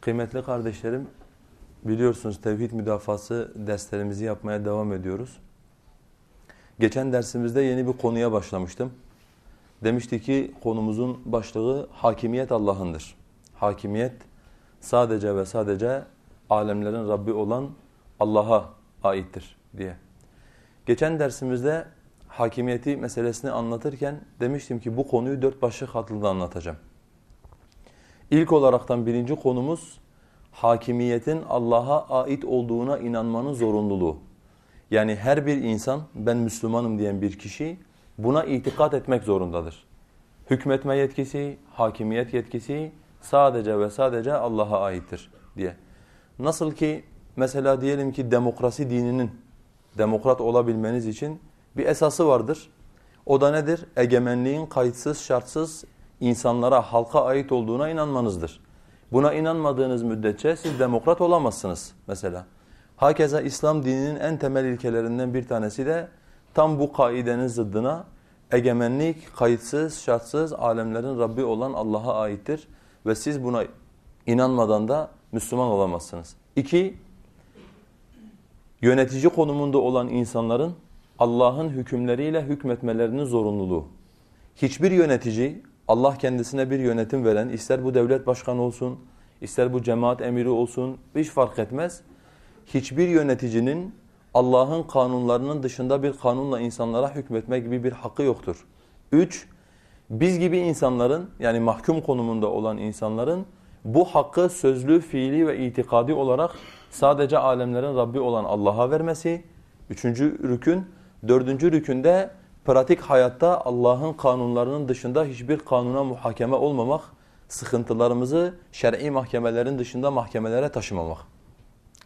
Kıymetli kardeşlerim, biliyorsunuz tevhid müdafası derslerimizi yapmaya devam ediyoruz. Geçen dersimizde yeni bir konuya başlamıştım. Demişti ki konumuzun başlığı hakimiyet Allah'ındır. Hakimiyet sadece ve sadece alemlerin Rabbi olan Allah'a aittir diye. Geçen dersimizde hakimiyeti meselesini anlatırken demiştim ki bu konuyu dört başlık altında anlatacağım. İlk olaraktan birinci konumuz hakimiyetin Allah'a ait olduğuna inanmanın zorunluluğu. Yani her bir insan ben Müslümanım diyen bir kişi buna itikat etmek zorundadır. Hükmetme yetkisi, hakimiyet yetkisi sadece ve sadece Allah'a aittir diye. Nasıl ki mesela diyelim ki demokrasi dininin demokrat olabilmeniz için bir esası vardır. O da nedir? Egemenliğin kayıtsız şartsız insanlara, halka ait olduğuna inanmanızdır. Buna inanmadığınız müddetçe siz demokrat olamazsınız mesela. Hakeza İslam dininin en temel ilkelerinden bir tanesi de tam bu kaidenin zıddına egemenlik kayıtsız, şartsız alemlerin Rabbi olan Allah'a aittir ve siz buna inanmadan da Müslüman olamazsınız. İki, yönetici konumunda olan insanların Allah'ın hükümleriyle hükmetmelerinin zorunluluğu. Hiçbir yönetici Allah kendisine bir yönetim veren, ister bu devlet başkanı olsun, ister bu cemaat emiri olsun, hiç fark etmez. Hiçbir yöneticinin Allah'ın kanunlarının dışında bir kanunla insanlara hükmetme gibi bir hakkı yoktur. Üç, biz gibi insanların yani mahkum konumunda olan insanların bu hakkı sözlü, fiili ve itikadi olarak sadece alemlerin Rabbi olan Allah'a vermesi. Üçüncü rükün. Dördüncü rükünde pratik hayatta Allah'ın kanunlarının dışında hiçbir kanuna muhakeme olmamak, sıkıntılarımızı şer'i mahkemelerin dışında mahkemelere taşımamak.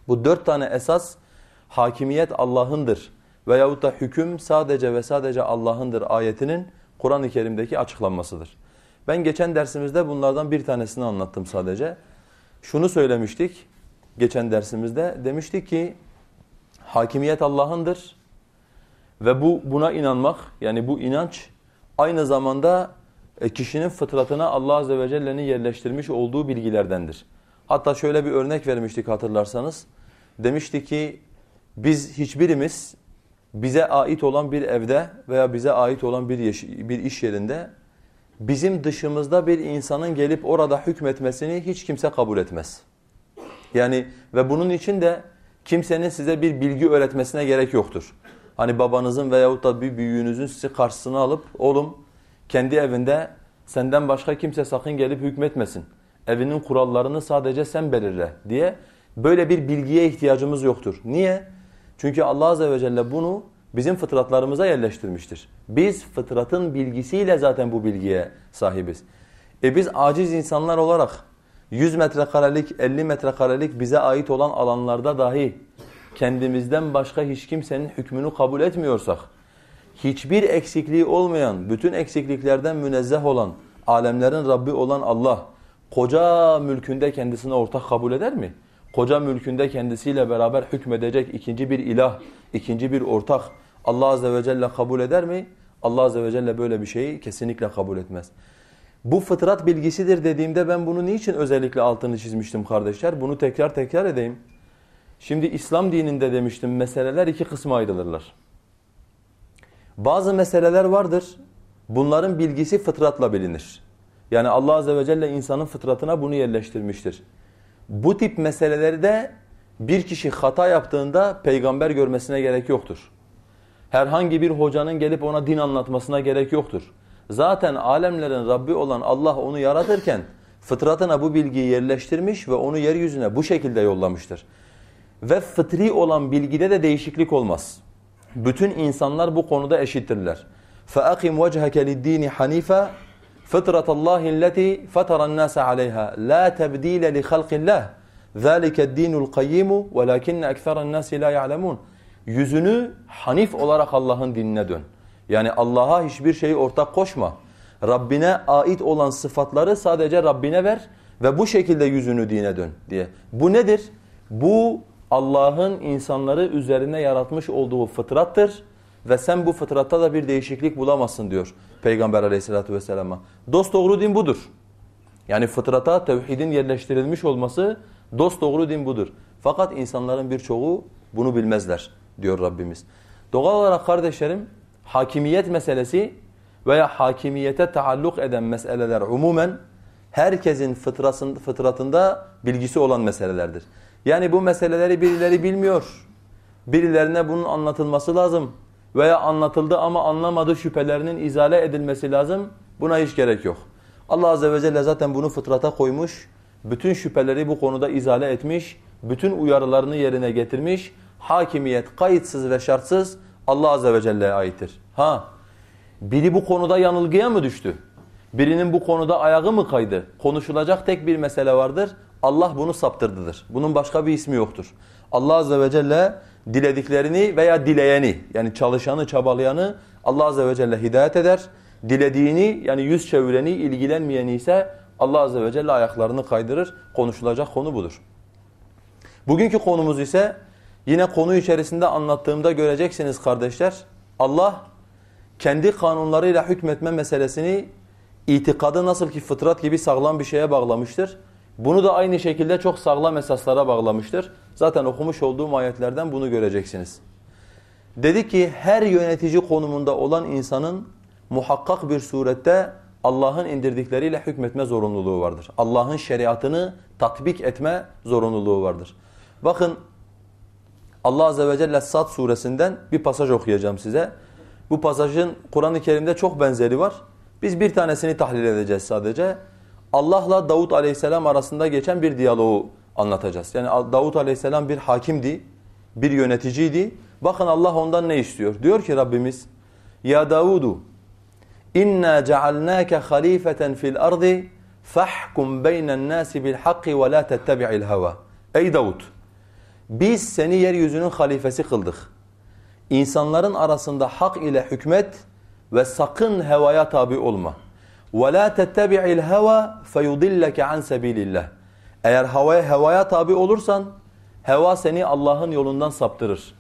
Bu dört tane esas hakimiyet Allah'ındır veyahut da hüküm sadece ve sadece Allah'ındır ayetinin Kur'an-ı Kerim'deki açıklanmasıdır. Ben geçen dersimizde bunlardan bir tanesini anlattım sadece. Şunu söylemiştik geçen dersimizde. Demiştik ki hakimiyet Allah'ındır ve bu buna inanmak yani bu inanç aynı zamanda e, kişinin fıtratına Allah Azze ve Celle'nin yerleştirmiş olduğu bilgilerdendir. Hatta şöyle bir örnek vermiştik hatırlarsanız. Demişti ki biz hiçbirimiz bize ait olan bir evde veya bize ait olan bir, bir iş yerinde bizim dışımızda bir insanın gelip orada hükmetmesini hiç kimse kabul etmez. Yani ve bunun için de kimsenin size bir bilgi öğretmesine gerek yoktur. Hani babanızın veyahut da bir büyüğünüzün sizi karşısına alıp oğlum kendi evinde senden başka kimse sakın gelip hükmetmesin. Evinin kurallarını sadece sen belirle diye böyle bir bilgiye ihtiyacımız yoktur. Niye? Çünkü Allah Azze ve Celle bunu bizim fıtratlarımıza yerleştirmiştir. Biz fıtratın bilgisiyle zaten bu bilgiye sahibiz. E biz aciz insanlar olarak 100 metrekarelik, 50 metrekarelik bize ait olan alanlarda dahi kendimizden başka hiç kimsenin hükmünü kabul etmiyorsak, hiçbir eksikliği olmayan, bütün eksikliklerden münezzeh olan, alemlerin Rabbi olan Allah, koca mülkünde kendisine ortak kabul eder mi? Koca mülkünde kendisiyle beraber hükmedecek ikinci bir ilah, ikinci bir ortak Allah Azze ve Celle kabul eder mi? Allah Azze ve Celle böyle bir şeyi kesinlikle kabul etmez. Bu fıtrat bilgisidir dediğimde ben bunu niçin özellikle altını çizmiştim kardeşler? Bunu tekrar tekrar edeyim. Şimdi İslam dininde demiştim meseleler iki kısma ayrılırlar. Bazı meseleler vardır. Bunların bilgisi fıtratla bilinir. Yani Allah Azze ve Celle insanın fıtratına bunu yerleştirmiştir. Bu tip meseleleri de bir kişi hata yaptığında peygamber görmesine gerek yoktur. Herhangi bir hocanın gelip ona din anlatmasına gerek yoktur. Zaten alemlerin Rabbi olan Allah onu yaratırken fıtratına bu bilgiyi yerleştirmiş ve onu yeryüzüne bu şekilde yollamıştır Ve fıtri olan bilgide de değişiklik olmaz. Bütün insanlar bu konuda eşittirler. فَاَقِمْ وَجْهَكَ لِلدِّينِ حَنِيفًا فِطْرَةَ اللّٰهِ الَّتِي فَتَرَ النَّاسَ عَلَيْهَا لَا تَبْد۪يلَ لِخَلْقِ اللّٰهِ ذَٰلِكَ الدِّينُ الْقَيِّمُ وَلَكِنَّ اَكْثَرَ النَّاسِ لَا يَعْلَمُونَ Yüzünü hanif olarak Allah'ın dinine dön. Yani Allah'a hiçbir şeyi ortak koşma. Rabbine ait olan sıfatları sadece Rabbine ver ve bu şekilde yüzünü dine dön diye. Bu nedir? Bu Allah'ın insanları üzerine yaratmış olduğu fıtrattır ve sen bu fıtratta da bir değişiklik bulamazsın diyor Peygamber aleyhissalatu vesselam'a. Dost doğru din budur. Yani fıtrata tevhidin yerleştirilmiş olması dost doğru din budur. Fakat insanların birçoğu bunu bilmezler diyor Rabbimiz. Doğal olarak kardeşlerim hakimiyet meselesi veya hakimiyete taalluk eden meseleler umumen herkesin fıtratında bilgisi olan meselelerdir. Yani bu meseleleri birileri bilmiyor. Birilerine bunun anlatılması lazım veya anlatıldı ama anlamadığı şüphelerinin izale edilmesi lazım. Buna hiç gerek yok. Allah azze ve celle zaten bunu fıtrata koymuş. Bütün şüpheleri bu konuda izale etmiş. Bütün uyarılarını yerine getirmiş. Hakimiyet kayıtsız ve şartsız Allah azze ve celle'ye aittir. Ha, biri bu konuda yanılgıya mı düştü? Birinin bu konuda ayağı mı kaydı? Konuşulacak tek bir mesele vardır. Allah bunu saptırdıdır. Bunun başka bir ismi yoktur. Allah azze ve celle dilediklerini veya dileyeni yani çalışanı, çabalayanı Allah azze ve celle hidayet eder. Dilediğini yani yüz çevireni, ilgilenmeyeni ise Allah azze ve celle ayaklarını kaydırır. Konuşulacak konu budur. Bugünkü konumuz ise yine konu içerisinde anlattığımda göreceksiniz kardeşler. Allah kendi kanunlarıyla hükmetme meselesini itikadı nasıl ki fıtrat gibi sağlam bir şeye bağlamıştır. Bunu da aynı şekilde çok sağlam esaslara bağlamıştır. Zaten okumuş olduğum ayetlerden bunu göreceksiniz. Dedi ki her yönetici konumunda olan insanın muhakkak bir surette Allah'ın indirdikleriyle hükmetme zorunluluğu vardır. Allah'ın şeriatını tatbik etme zorunluluğu vardır. Bakın Allah Azze ve Celle Sad suresinden bir pasaj okuyacağım size. Bu pasajın Kur'an-ı Kerim'de çok benzeri var. Biz bir tanesini tahlil edeceğiz sadece. Allah'la Davud Aleyhisselam arasında geçen bir diyaloğu anlatacağız. Yani Davud Aleyhisselam bir hakimdi, bir yöneticiydi. Bakın Allah ondan ne istiyor? Diyor ki Rabbimiz, Ya Davudu, inna cealnâke halifeten fil ardı fahkum beynen nâsi bil hakki ve la tettebi'il hava. Ey Davud, biz seni yeryüzünün halifesi kıldık. İnsanların arasında hak ile hükmet ve sakın hevaya tabi olma. وَلَا تَتَّبِعِ الْهَوَى فَيُضِلَّكَ عَنْ سَب۪يلِ اللّٰهِ Eğer havaya, hevaya tabi olursan, heva seni Allah'ın yolundan saptırır.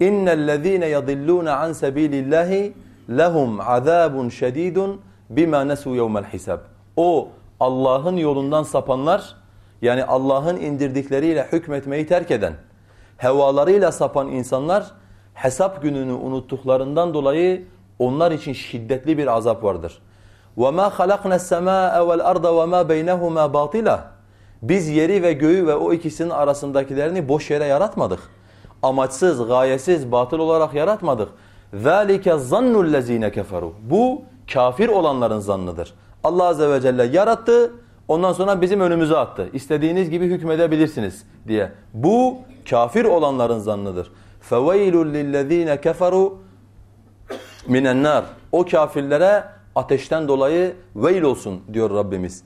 اِنَّ الَّذ۪ينَ يَضِلُّونَ عَنْ سَب۪يلِ اللّٰهِ لَهُمْ عَذَابٌ شَد۪يدٌ بِمَا نَسُوا يَوْمَ الْحِسَابِ O Allah'ın yolundan sapanlar, yani Allah'ın indirdikleriyle hükmetmeyi terk eden, hevalarıyla sapan insanlar, hesap gününü unuttuklarından dolayı onlar için şiddetli bir azap vardır. وَمَا خَلَقْنَا السَّمَاءَ وَالْأَرْضَ وَمَا بَيْنَهُمَا بَاطِلًا Biz yeri ve göğü ve o ikisinin arasındakilerini boş yere yaratmadık. Amaçsız, gayesiz, batıl olarak yaratmadık. ذَٰلِكَ ظَنُّ الَّذ۪ينَ كَفَرُوا Bu kafir olanların zannıdır. Allah Azze ve Celle yarattı, ondan sonra bizim önümüze attı. İstediğiniz gibi hükmedebilirsiniz diye. Bu kafir olanların zannıdır. فَوَيْلٌ لِلَّذ۪ينَ كَفَرُوا مِنَ النَّارِ O kafirlere ateşten dolayı veil olsun diyor Rabbimiz.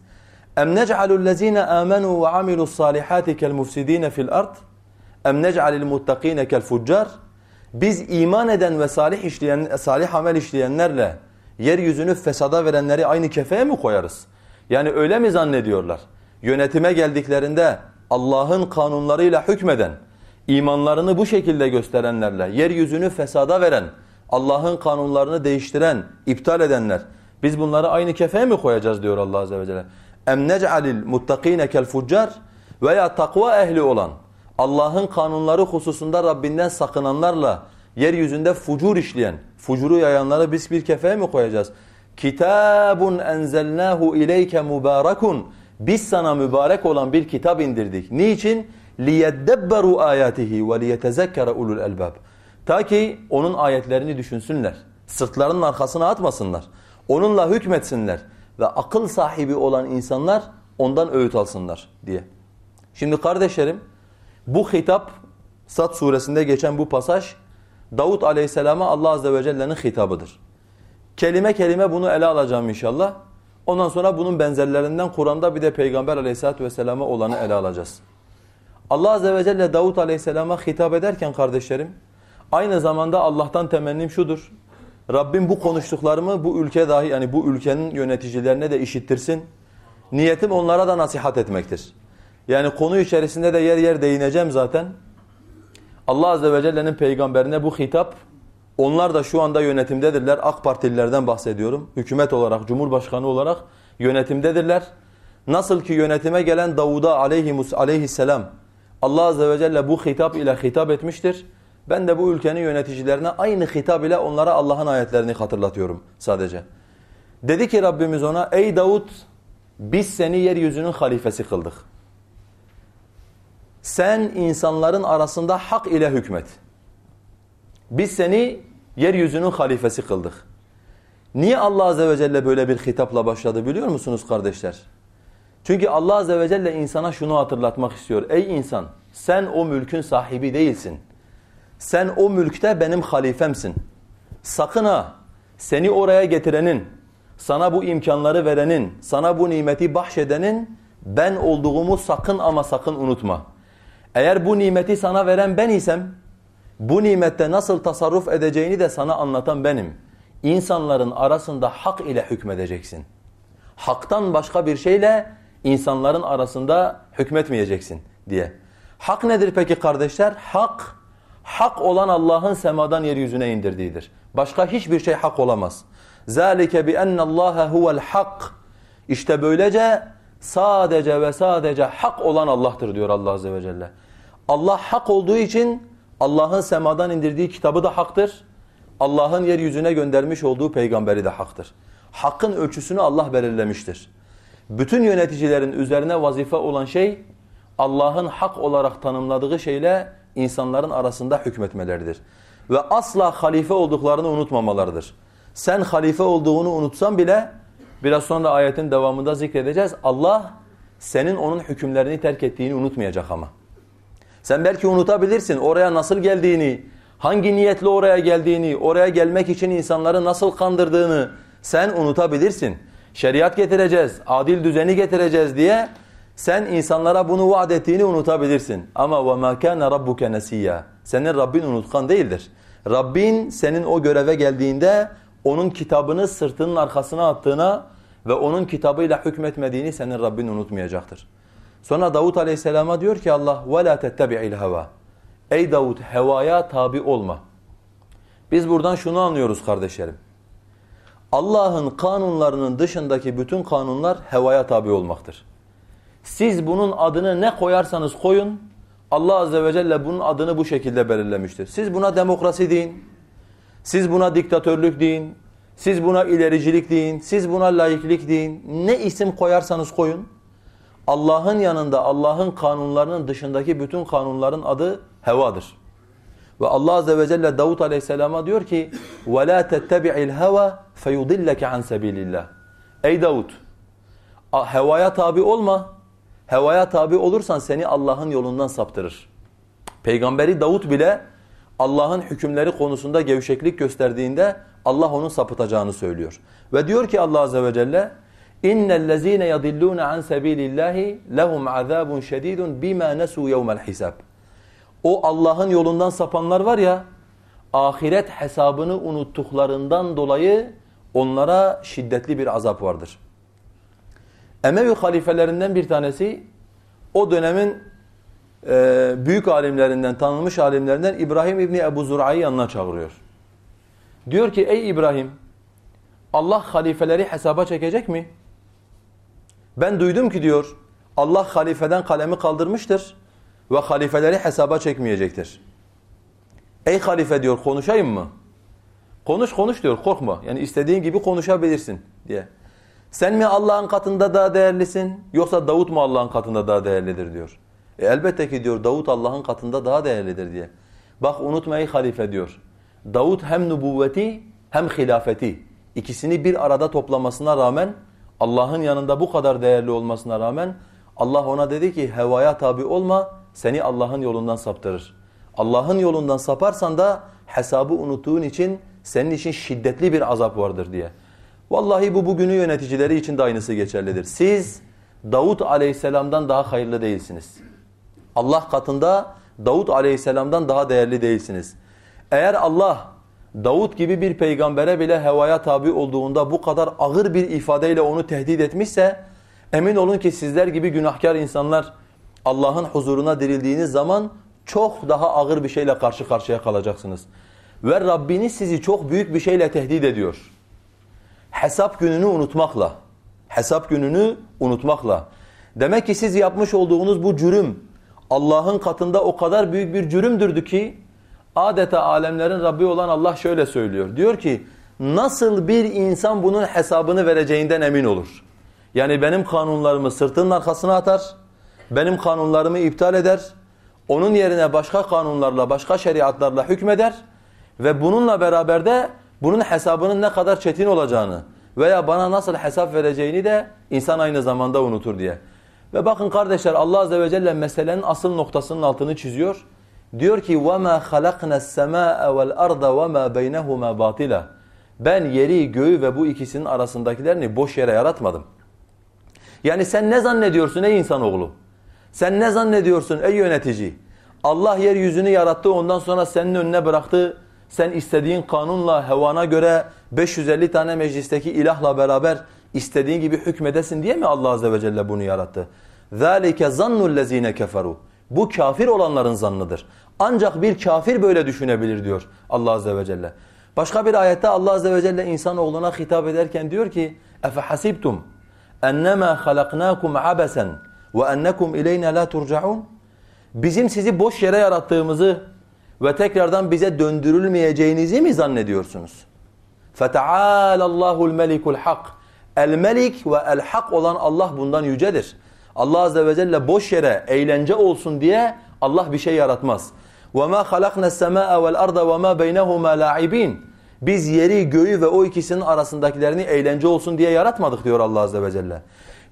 Em nec'alul lezine amenu ve amilus salihati kel mufsidin fil ard? Em nec'alil muttaqin kel fuccar? Biz iman eden ve salih işleyen salih amel işleyenlerle yeryüzünü fesada verenleri aynı kefeye mi koyarız? Yani öyle mi zannediyorlar? Yönetime geldiklerinde Allah'ın kanunlarıyla hükmeden, imanlarını bu şekilde gösterenlerle yeryüzünü fesada veren, Allah'ın kanunlarını değiştiren, iptal edenler biz bunları aynı kefeye mi koyacağız diyor Allah Azze ve Celle. Em nec'alil muttakine kel fuccar veya takva ehli olan Allah'ın kanunları hususunda Rabbinden sakınanlarla yeryüzünde fucur işleyen, fucuru yayanları biz bir kefeye mi koyacağız? Kitabun enzelnahu ileyke mubarakun. Biz sana mübarek olan bir kitap indirdik. Niçin? لِيَدَّبَّرُوا آيَاتِهِ وَلِيَتَذَكَّرَ ulul الْأَلْبَابِ Ta ki onun ayetlerini düşünsünler. Sırtlarının arkasına atmasınlar. Onunla hükmetsinler ve akıl sahibi olan insanlar ondan öğüt alsınlar diye. Şimdi kardeşlerim bu hitap Sad suresinde geçen bu pasaj Davut aleyhisselama Allah azze ve celle'nin hitabıdır. Kelime kelime bunu ele alacağım inşallah. Ondan sonra bunun benzerlerinden Kur'an'da bir de Peygamber aleyhissalatü vesselama olanı ele alacağız. Allah azze ve celle Davut aleyhisselama hitap ederken kardeşlerim aynı zamanda Allah'tan temennim şudur. Rabbim bu konuştuklarımı bu ülke dahi yani bu ülkenin yöneticilerine de işittirsin. Niyetim onlara da nasihat etmektir. Yani konu içerisinde de yer yer değineceğim zaten. Allah Azze ve Celle'nin peygamberine bu hitap, onlar da şu anda yönetimdedirler. AK Partililerden bahsediyorum. Hükümet olarak, Cumhurbaşkanı olarak yönetimdedirler. Nasıl ki yönetime gelen Davud'a aleyhisselam Allah Azze ve Celle bu hitap ile hitap etmiştir. Ben de bu ülkenin yöneticilerine aynı hitap ile onlara Allah'ın ayetlerini hatırlatıyorum sadece. Dedi ki Rabbimiz ona ey Davud biz seni yeryüzünün halifesi kıldık. Sen insanların arasında hak ile hükmet. Biz seni yeryüzünün halifesi kıldık. Niye Allah Azze ve Celle böyle bir hitapla başladı biliyor musunuz kardeşler? Çünkü Allah Azze ve Celle insana şunu hatırlatmak istiyor. Ey insan sen o mülkün sahibi değilsin. Sen o mülkte benim halifemsin. Sakın ha seni oraya getirenin, sana bu imkanları verenin, sana bu nimeti bahşedenin ben olduğumu sakın ama sakın unutma. Eğer bu nimeti sana veren ben isem, bu nimette nasıl tasarruf edeceğini de sana anlatan benim. İnsanların arasında hak ile hükmedeceksin. Haktan başka bir şeyle insanların arasında hükmetmeyeceksin diye. Hak nedir peki kardeşler? Hak, hak olan Allah'ın semadan yeryüzüne indirdiğidir. Başka hiçbir şey hak olamaz. ذَٰلِكَ بِأَنَّ اللّٰهَ هُوَ الْحَقِّ İşte böylece sadece ve sadece hak olan Allah'tır diyor Allah Azze ve Celle. Allah hak olduğu için Allah'ın semadan indirdiği kitabı da haktır. Allah'ın yeryüzüne göndermiş olduğu peygamberi de haktır. Hakkın ölçüsünü Allah belirlemiştir. Bütün yöneticilerin üzerine vazife olan şey Allah'ın hak olarak tanımladığı şeyle insanların arasında hükmetmeleridir. Ve asla halife olduklarını unutmamalarıdır. Sen halife olduğunu unutsan bile biraz sonra ayetin devamında zikredeceğiz. Allah senin onun hükümlerini terk ettiğini unutmayacak ama. Sen belki unutabilirsin oraya nasıl geldiğini, hangi niyetle oraya geldiğini, oraya gelmek için insanları nasıl kandırdığını sen unutabilirsin. Şeriat getireceğiz, adil düzeni getireceğiz diye sen insanlara bunu vaat ettiğini unutabilirsin. Ama وَمَا كَانَ رَبُّكَ نَسِيًّا Senin Rabbin unutkan değildir. Rabbin senin o göreve geldiğinde onun kitabını sırtının arkasına attığına ve onun kitabıyla hükmetmediğini senin Rabbin unutmayacaktır. Sonra Davut Aleyhisselam'a diyor ki Allah وَلَا تَتَّبِعِ الْهَوَى Ey Davut hevaya tabi olma. Biz buradan şunu anlıyoruz kardeşlerim. Allah'ın kanunlarının dışındaki bütün kanunlar hevaya tabi olmaktır. Siz bunun adını ne koyarsanız koyun, Allah Azze ve Celle bunun adını bu şekilde belirlemiştir. Siz buna demokrasi deyin, siz buna diktatörlük deyin, siz buna ilericilik deyin, siz buna laiklik deyin. Ne isim koyarsanız koyun. Allah'ın yanında Allah'ın kanunlarının dışındaki bütün kanunların adı hevadır. Ve Allah Azze ve Celle Davut Aleyhisselam'a diyor ki وَلَا تَتَّبِعِ الْهَوَى فَيُضِلَّكَ عَنْ سَب۪يلِ اللّٰهِ Ey Davut! Hevaya tabi olma. Hevaya tabi olursan seni Allah'ın yolundan saptırır. Peygamberi Davut bile Allah'ın hükümleri konusunda gevşeklik gösterdiğinde Allah onun sapıtacağını söylüyor. Ve diyor ki Allah Azze ve Celle اِنَّ الَّذ۪ينَ يَضِلُّونَ عَنْ سَب۪يلِ اللّٰهِ لَهُمْ عَذَابٌ شَد۪يدٌ بِمَا نَسُوا يَوْمَ الْحِسَابِ O Allah'ın yolundan sapanlar var ya, ahiret hesabını unuttuklarından dolayı onlara şiddetli bir azap vardır. Emevi halifelerinden bir tanesi o dönemin e, büyük alimlerinden, tanınmış alimlerinden İbrahim İbni Ebu Zura'yı yanına çağırıyor. Diyor ki ey İbrahim Allah halifeleri hesaba çekecek mi? Ben duydum ki diyor Allah halifeden kalemi kaldırmıştır ve halifeleri hesaba çekmeyecektir. Ey halife diyor konuşayım mı? Konuş konuş diyor korkma. Yani istediğin gibi konuşabilirsin diye. Sen mi Allah'ın katında daha değerlisin yoksa Davut mu Allah'ın katında daha değerlidir diyor. E elbette ki diyor Davut Allah'ın katında daha değerlidir diye. Bak unutma ey halife diyor. Davut hem nübüvveti hem hilafeti ikisini bir arada toplamasına rağmen Allah'ın yanında bu kadar değerli olmasına rağmen Allah ona dedi ki hevaya tabi olma seni Allah'ın yolundan saptırır. Allah'ın yolundan saparsan da hesabı unuttuğun için senin için şiddetli bir azap vardır diye. Vallahi bu bugünü yöneticileri için de aynısı geçerlidir. Siz Davut aleyhisselamdan daha hayırlı değilsiniz. Allah katında Davut aleyhisselamdan daha değerli değilsiniz. Eğer Allah Davut gibi bir peygambere bile hevaya tabi olduğunda bu kadar ağır bir ifadeyle onu tehdit etmişse emin olun ki sizler gibi günahkar insanlar Allah'ın huzuruna dirildiğiniz zaman çok daha ağır bir şeyle karşı karşıya kalacaksınız. Ve Rabbiniz sizi çok büyük bir şeyle tehdit ediyor. Hesap gününü unutmakla, Hesap gününü unutmakla. Demek ki siz yapmış olduğunuz bu cürüm Allah'ın katında o kadar büyük bir cürümdürdü ki adeta alemlerin Rabbi olan Allah şöyle söylüyor. Diyor ki nasıl bir insan bunun hesabını vereceğinden emin olur. Yani benim kanunlarımı sırtının arkasına atar, benim kanunlarımı iptal eder, onun yerine başka kanunlarla, başka şeriatlarla hükmeder ve bununla beraber de bunun hesabının ne kadar çetin olacağını veya bana nasıl hesap vereceğini de insan aynı zamanda unutur diye. Ve bakın kardeşler Allah azze ve celle meselenin asıl noktasının altını çiziyor. Diyor ki وَمَا خَلَقْنَا السَّمَاءَ وَالْأَرْضَ وَمَا بَيْنَهُمَا بَاطِلًا Ben yeri, göğü ve bu ikisinin arasındakilerini boş yere yaratmadım. Yani sen ne zannediyorsun ey insanoğlu? Sen ne zannediyorsun ey yönetici? Allah yeryüzünü yarattı ondan sonra senin önüne bıraktı. Sen istediğin kanunla hevana göre 550 tane meclisteki ilahla beraber istediğin gibi hükmedesin diye mi Allah azze ve celle bunu yarattı? ذَٰلِكَ زَنُّ الَّذ۪ينَ كَفَرُوا Bu kafir olanların zannıdır. Ancak bir kafir böyle düşünebilir diyor Allah azze ve celle. Başka bir ayette Allah azze ve celle insanoğluna hitap ederken diyor ki اَفَحَسِبْتُمْ اَنَّمَا خَلَقْنَاكُمْ عَبَسًا وَاَنَّكُمْ اِلَيْنَا لَا تُرْجَعُونَ Bizim sizi boş yere yarattığımızı ve tekrardan bize döndürülmeyeceğinizi mi zannediyorsunuz? فَتَعَالَ اللّٰهُ الْمَلِكُ الْحَقِّ El-Melik ve El-Hak olan Allah bundan yücedir. Allah azze ve celle boş yere eğlence olsun diye Allah bir şey yaratmaz. وَمَا خَلَقْنَا السَّمَاءَ وَالْأَرْضَ وَمَا بَيْنَهُمَا لَاعِبِينَ Biz yeri, göğü ve o ikisinin arasındakilerini eğlence olsun diye yaratmadık diyor Allah azze ve celle.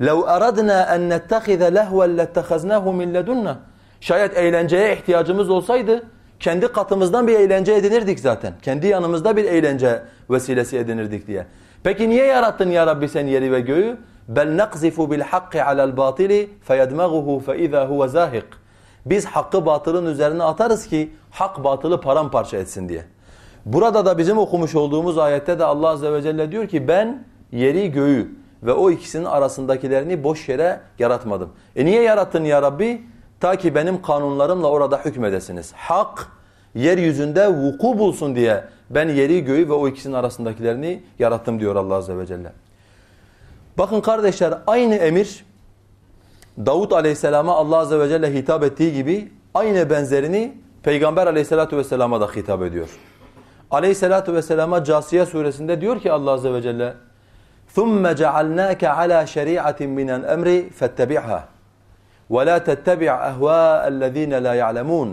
لَوْ أَرَدْنَا أَنْ نَتَّخِذَ لَهْوًا لَاتَّخَذْنَاهُ مِنْ لَدُنَّا Şayet eğlenceye ihtiyacımız olsaydı kendi katımızdan bir eğlence edinirdik zaten. Kendi yanımızda bir eğlence vesilesi edinirdik diye. Peki niye yarattın ya Rabbi sen yeri ve göğü? Bel nakzifu bil hakki alel batili feyedmaghuhu fe iza huve. Biz hakkı batılın üzerine atarız ki hak batılı paramparça etsin diye. Burada da bizim okumuş olduğumuz ayette de Allah azze ve celle diyor ki ben yeri göğü ve o ikisinin arasındakilerini boş yere yaratmadım. E niye yarattın ya Rabbi? Ta ki benim kanunlarımla orada hükmedesiniz. Hak yeryüzünde vuku bulsun diye ben yeri göğü ve o ikisinin arasındakilerini yarattım diyor Allah azze ve celle. Bakın kardeşler aynı emir Davut aleyhisselama Allah azze ve celle hitap ettiği gibi aynı benzerini Peygamber aleyhissalatu vesselama da hitap ediyor. Aleyhissalatu vesselama Casiye suresinde diyor ki Allah azze ve celle ثُمَّ جَعَلْنَاكَ عَلَى شَرِيعَةٍ مِنَ الْأَمْرِ فَاتَّبِعْهَا وَلَا تَتَّبِعْ أَهْوَاءَ الَّذ۪ينَ لَا يَعْلَمُونَ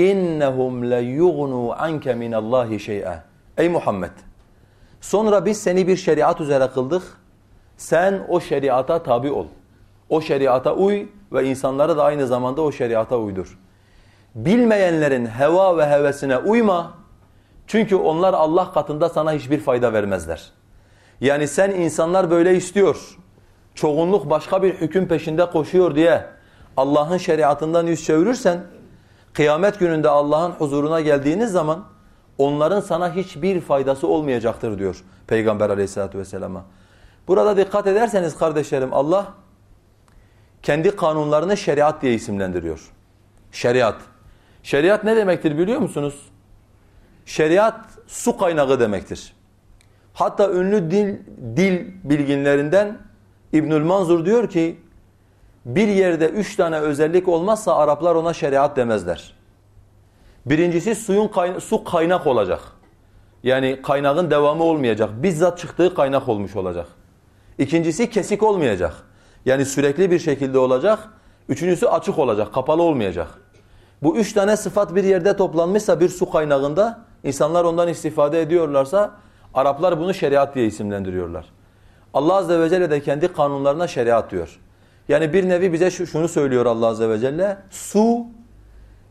اِنَّهُمْ لَيُغْنُوا عَنْكَ مِنَ اللّٰهِ شَيْئًا Ey Muhammed! Sonra biz seni bir şeriat üzere kıldık. Sen o şeriata tabi ol. O şeriata uy ve insanları da aynı zamanda o şeriata uydur. Bilmeyenlerin heva ve hevesine uyma. Çünkü onlar Allah katında sana hiçbir fayda vermezler. Yani sen insanlar böyle istiyor. Çoğunluk başka bir hüküm peşinde koşuyor diye Allah'ın şeriatından yüz çevirirsen kıyamet gününde Allah'ın huzuruna geldiğiniz zaman onların sana hiçbir faydası olmayacaktır diyor Peygamber aleyhissalatu vesselama. Burada dikkat ederseniz kardeşlerim Allah kendi kanunlarını şeriat diye isimlendiriyor. Şeriat. Şeriat ne demektir biliyor musunuz? Şeriat su kaynağı demektir. Hatta ünlü dil, dil bilginlerinden İbnül Manzur diyor ki bir yerde üç tane özellik olmazsa Araplar ona şeriat demezler. Birincisi suyun kayna su kaynak olacak. Yani kaynağın devamı olmayacak. Bizzat çıktığı kaynak olmuş olacak. İkincisi kesik olmayacak. Yani sürekli bir şekilde olacak. Üçüncüsü açık olacak, kapalı olmayacak. Bu üç tane sıfat bir yerde toplanmışsa bir su kaynağında insanlar ondan istifade ediyorlarsa Araplar bunu şeriat diye isimlendiriyorlar. Allah Azze ve Celle de kendi kanunlarına şeriat diyor. Yani bir nevi bize şunu söylüyor Allah Azze ve Celle. Su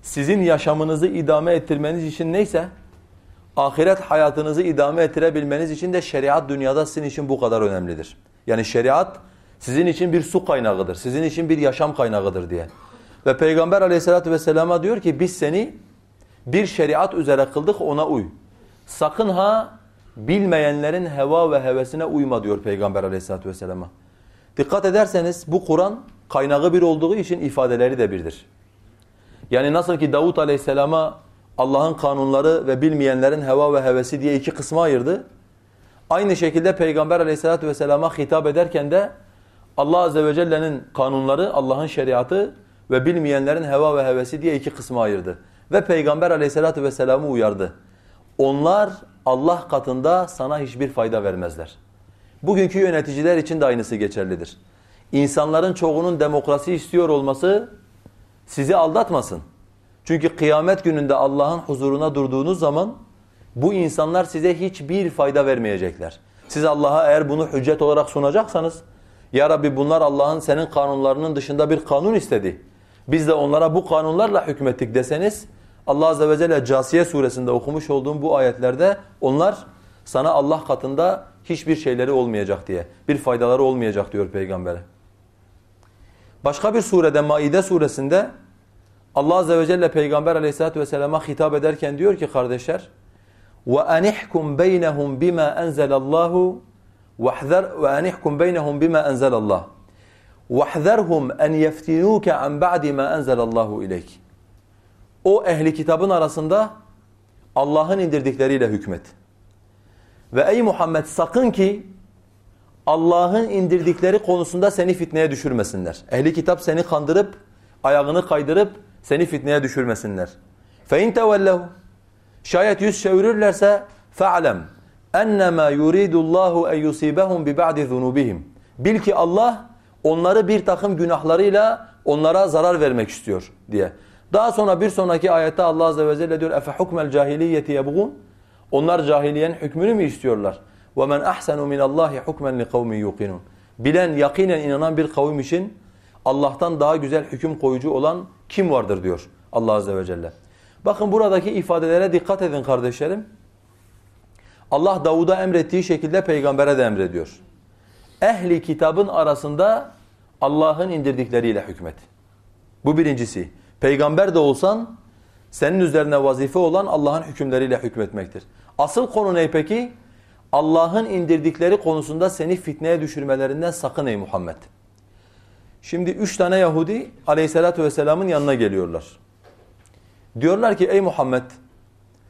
sizin yaşamınızı idame ettirmeniz için neyse ahiret hayatınızı idame ettirebilmeniz için de şeriat dünyada sizin için bu kadar önemlidir. Yani şeriat sizin için bir su kaynağıdır. Sizin için bir yaşam kaynağıdır diye. Ve Peygamber aleyhissalatü vesselama diyor ki biz seni bir şeriat üzere kıldık ona uy. Sakın ha bilmeyenlerin heva ve hevesine uyma diyor Peygamber aleyhissalatü vesselama. Dikkat ederseniz bu Kur'an kaynağı bir olduğu için ifadeleri de birdir. Yani nasıl ki Davut aleyhisselama Allah'ın kanunları ve bilmeyenlerin heva ve hevesi diye iki kısma ayırdı. Aynı şekilde Peygamber aleyhissalatu vesselama hitap ederken de Allah azze ve celle'nin kanunları, Allah'ın şeriatı ve bilmeyenlerin heva ve hevesi diye iki kısma ayırdı. Ve Peygamber aleyhissalatu vesselam'ı uyardı. Onlar Allah katında sana hiçbir fayda vermezler. Bugünkü yöneticiler için de aynısı geçerlidir. İnsanların çoğunun demokrasi istiyor olması sizi aldatmasın. Çünkü kıyamet gününde Allah'ın huzuruna durduğunuz zaman bu insanlar size hiçbir fayda vermeyecekler. Siz Allah'a eğer bunu hüccet olarak sunacaksanız ya Rabbi bunlar Allah'ın senin kanunlarının dışında bir kanun istedi. Biz de onlara bu kanunlarla hükmettik deseniz Allah Azze ve Celle Casiye suresinde okumuş olduğum bu ayetlerde onlar sana Allah katında hiçbir şeyleri olmayacak diye, bir faydaları olmayacak diyor Peygamber'e. Başka bir surede Maide suresinde Allah Azze ve Celle Peygamber aleyhissalatu vesselama hitap ederken diyor ki kardeşler وَاَنِحْكُمْ بَيْنَهُمْ بِمَا أَنْزَلَ اللّٰهُ وَاَنِحْكُمْ بَيْنَهُمْ بِمَا أَنْزَلَ اللّٰهُ وَاحْذَرْهُمْ أَنْ يَفْتِنُوكَ عَنْ بَعْدِ مَا أَنْزَلَ اللّٰهُ إِلَيْكِ O ehli kitabın arasında Allah'ın indirdikleriyle hükmet. Ve ey Muhammed sakın ki Allah'ın indirdikleri konusunda seni fitneye düşürmesinler. Ehli kitap seni kandırıp, ayağını kaydırıp seni fitneye düşürmesinler. فَاِنْ تَوَلَّهُ Şayet yüz çevirirlerse فَعْلَمْ اَنَّمَا يُرِيدُ اللّٰهُ اَنْ يُصِيبَهُمْ بِبَعْدِ ذُنُوبِهِمْ Bil ki Allah onları bir takım günahlarıyla onlara zarar vermek istiyor diye. Daha sonra bir sonraki ayette Allah azze ve celle diyor efe hukmel cahiliyeti yebgun. Onlar cahiliyenin hükmünü mü istiyorlar? Ve men ahsenu min Allahi hukmen li. Bilen, yakinen inanan bir kavim için Allah'tan daha güzel hüküm koyucu olan kim vardır diyor Allah azze ve celle. Bakın buradaki ifadelere dikkat edin kardeşlerim. Allah Davud'a emrettiği şekilde peygambere de emrediyor. Ehli kitabın arasında Allah'ın indirdikleriyle hükmet. Bu birincisi. Peygamber de olsan senin üzerine vazife olan Allah'ın hükümleriyle hükmetmektir. Asıl konu ne peki? Allah'ın indirdikleri konusunda seni fitneye düşürmelerinden sakın ey Muhammed. Şimdi üç tane Yahudi aleyhissalatu vesselamın yanına geliyorlar. Diyorlar ki ey Muhammed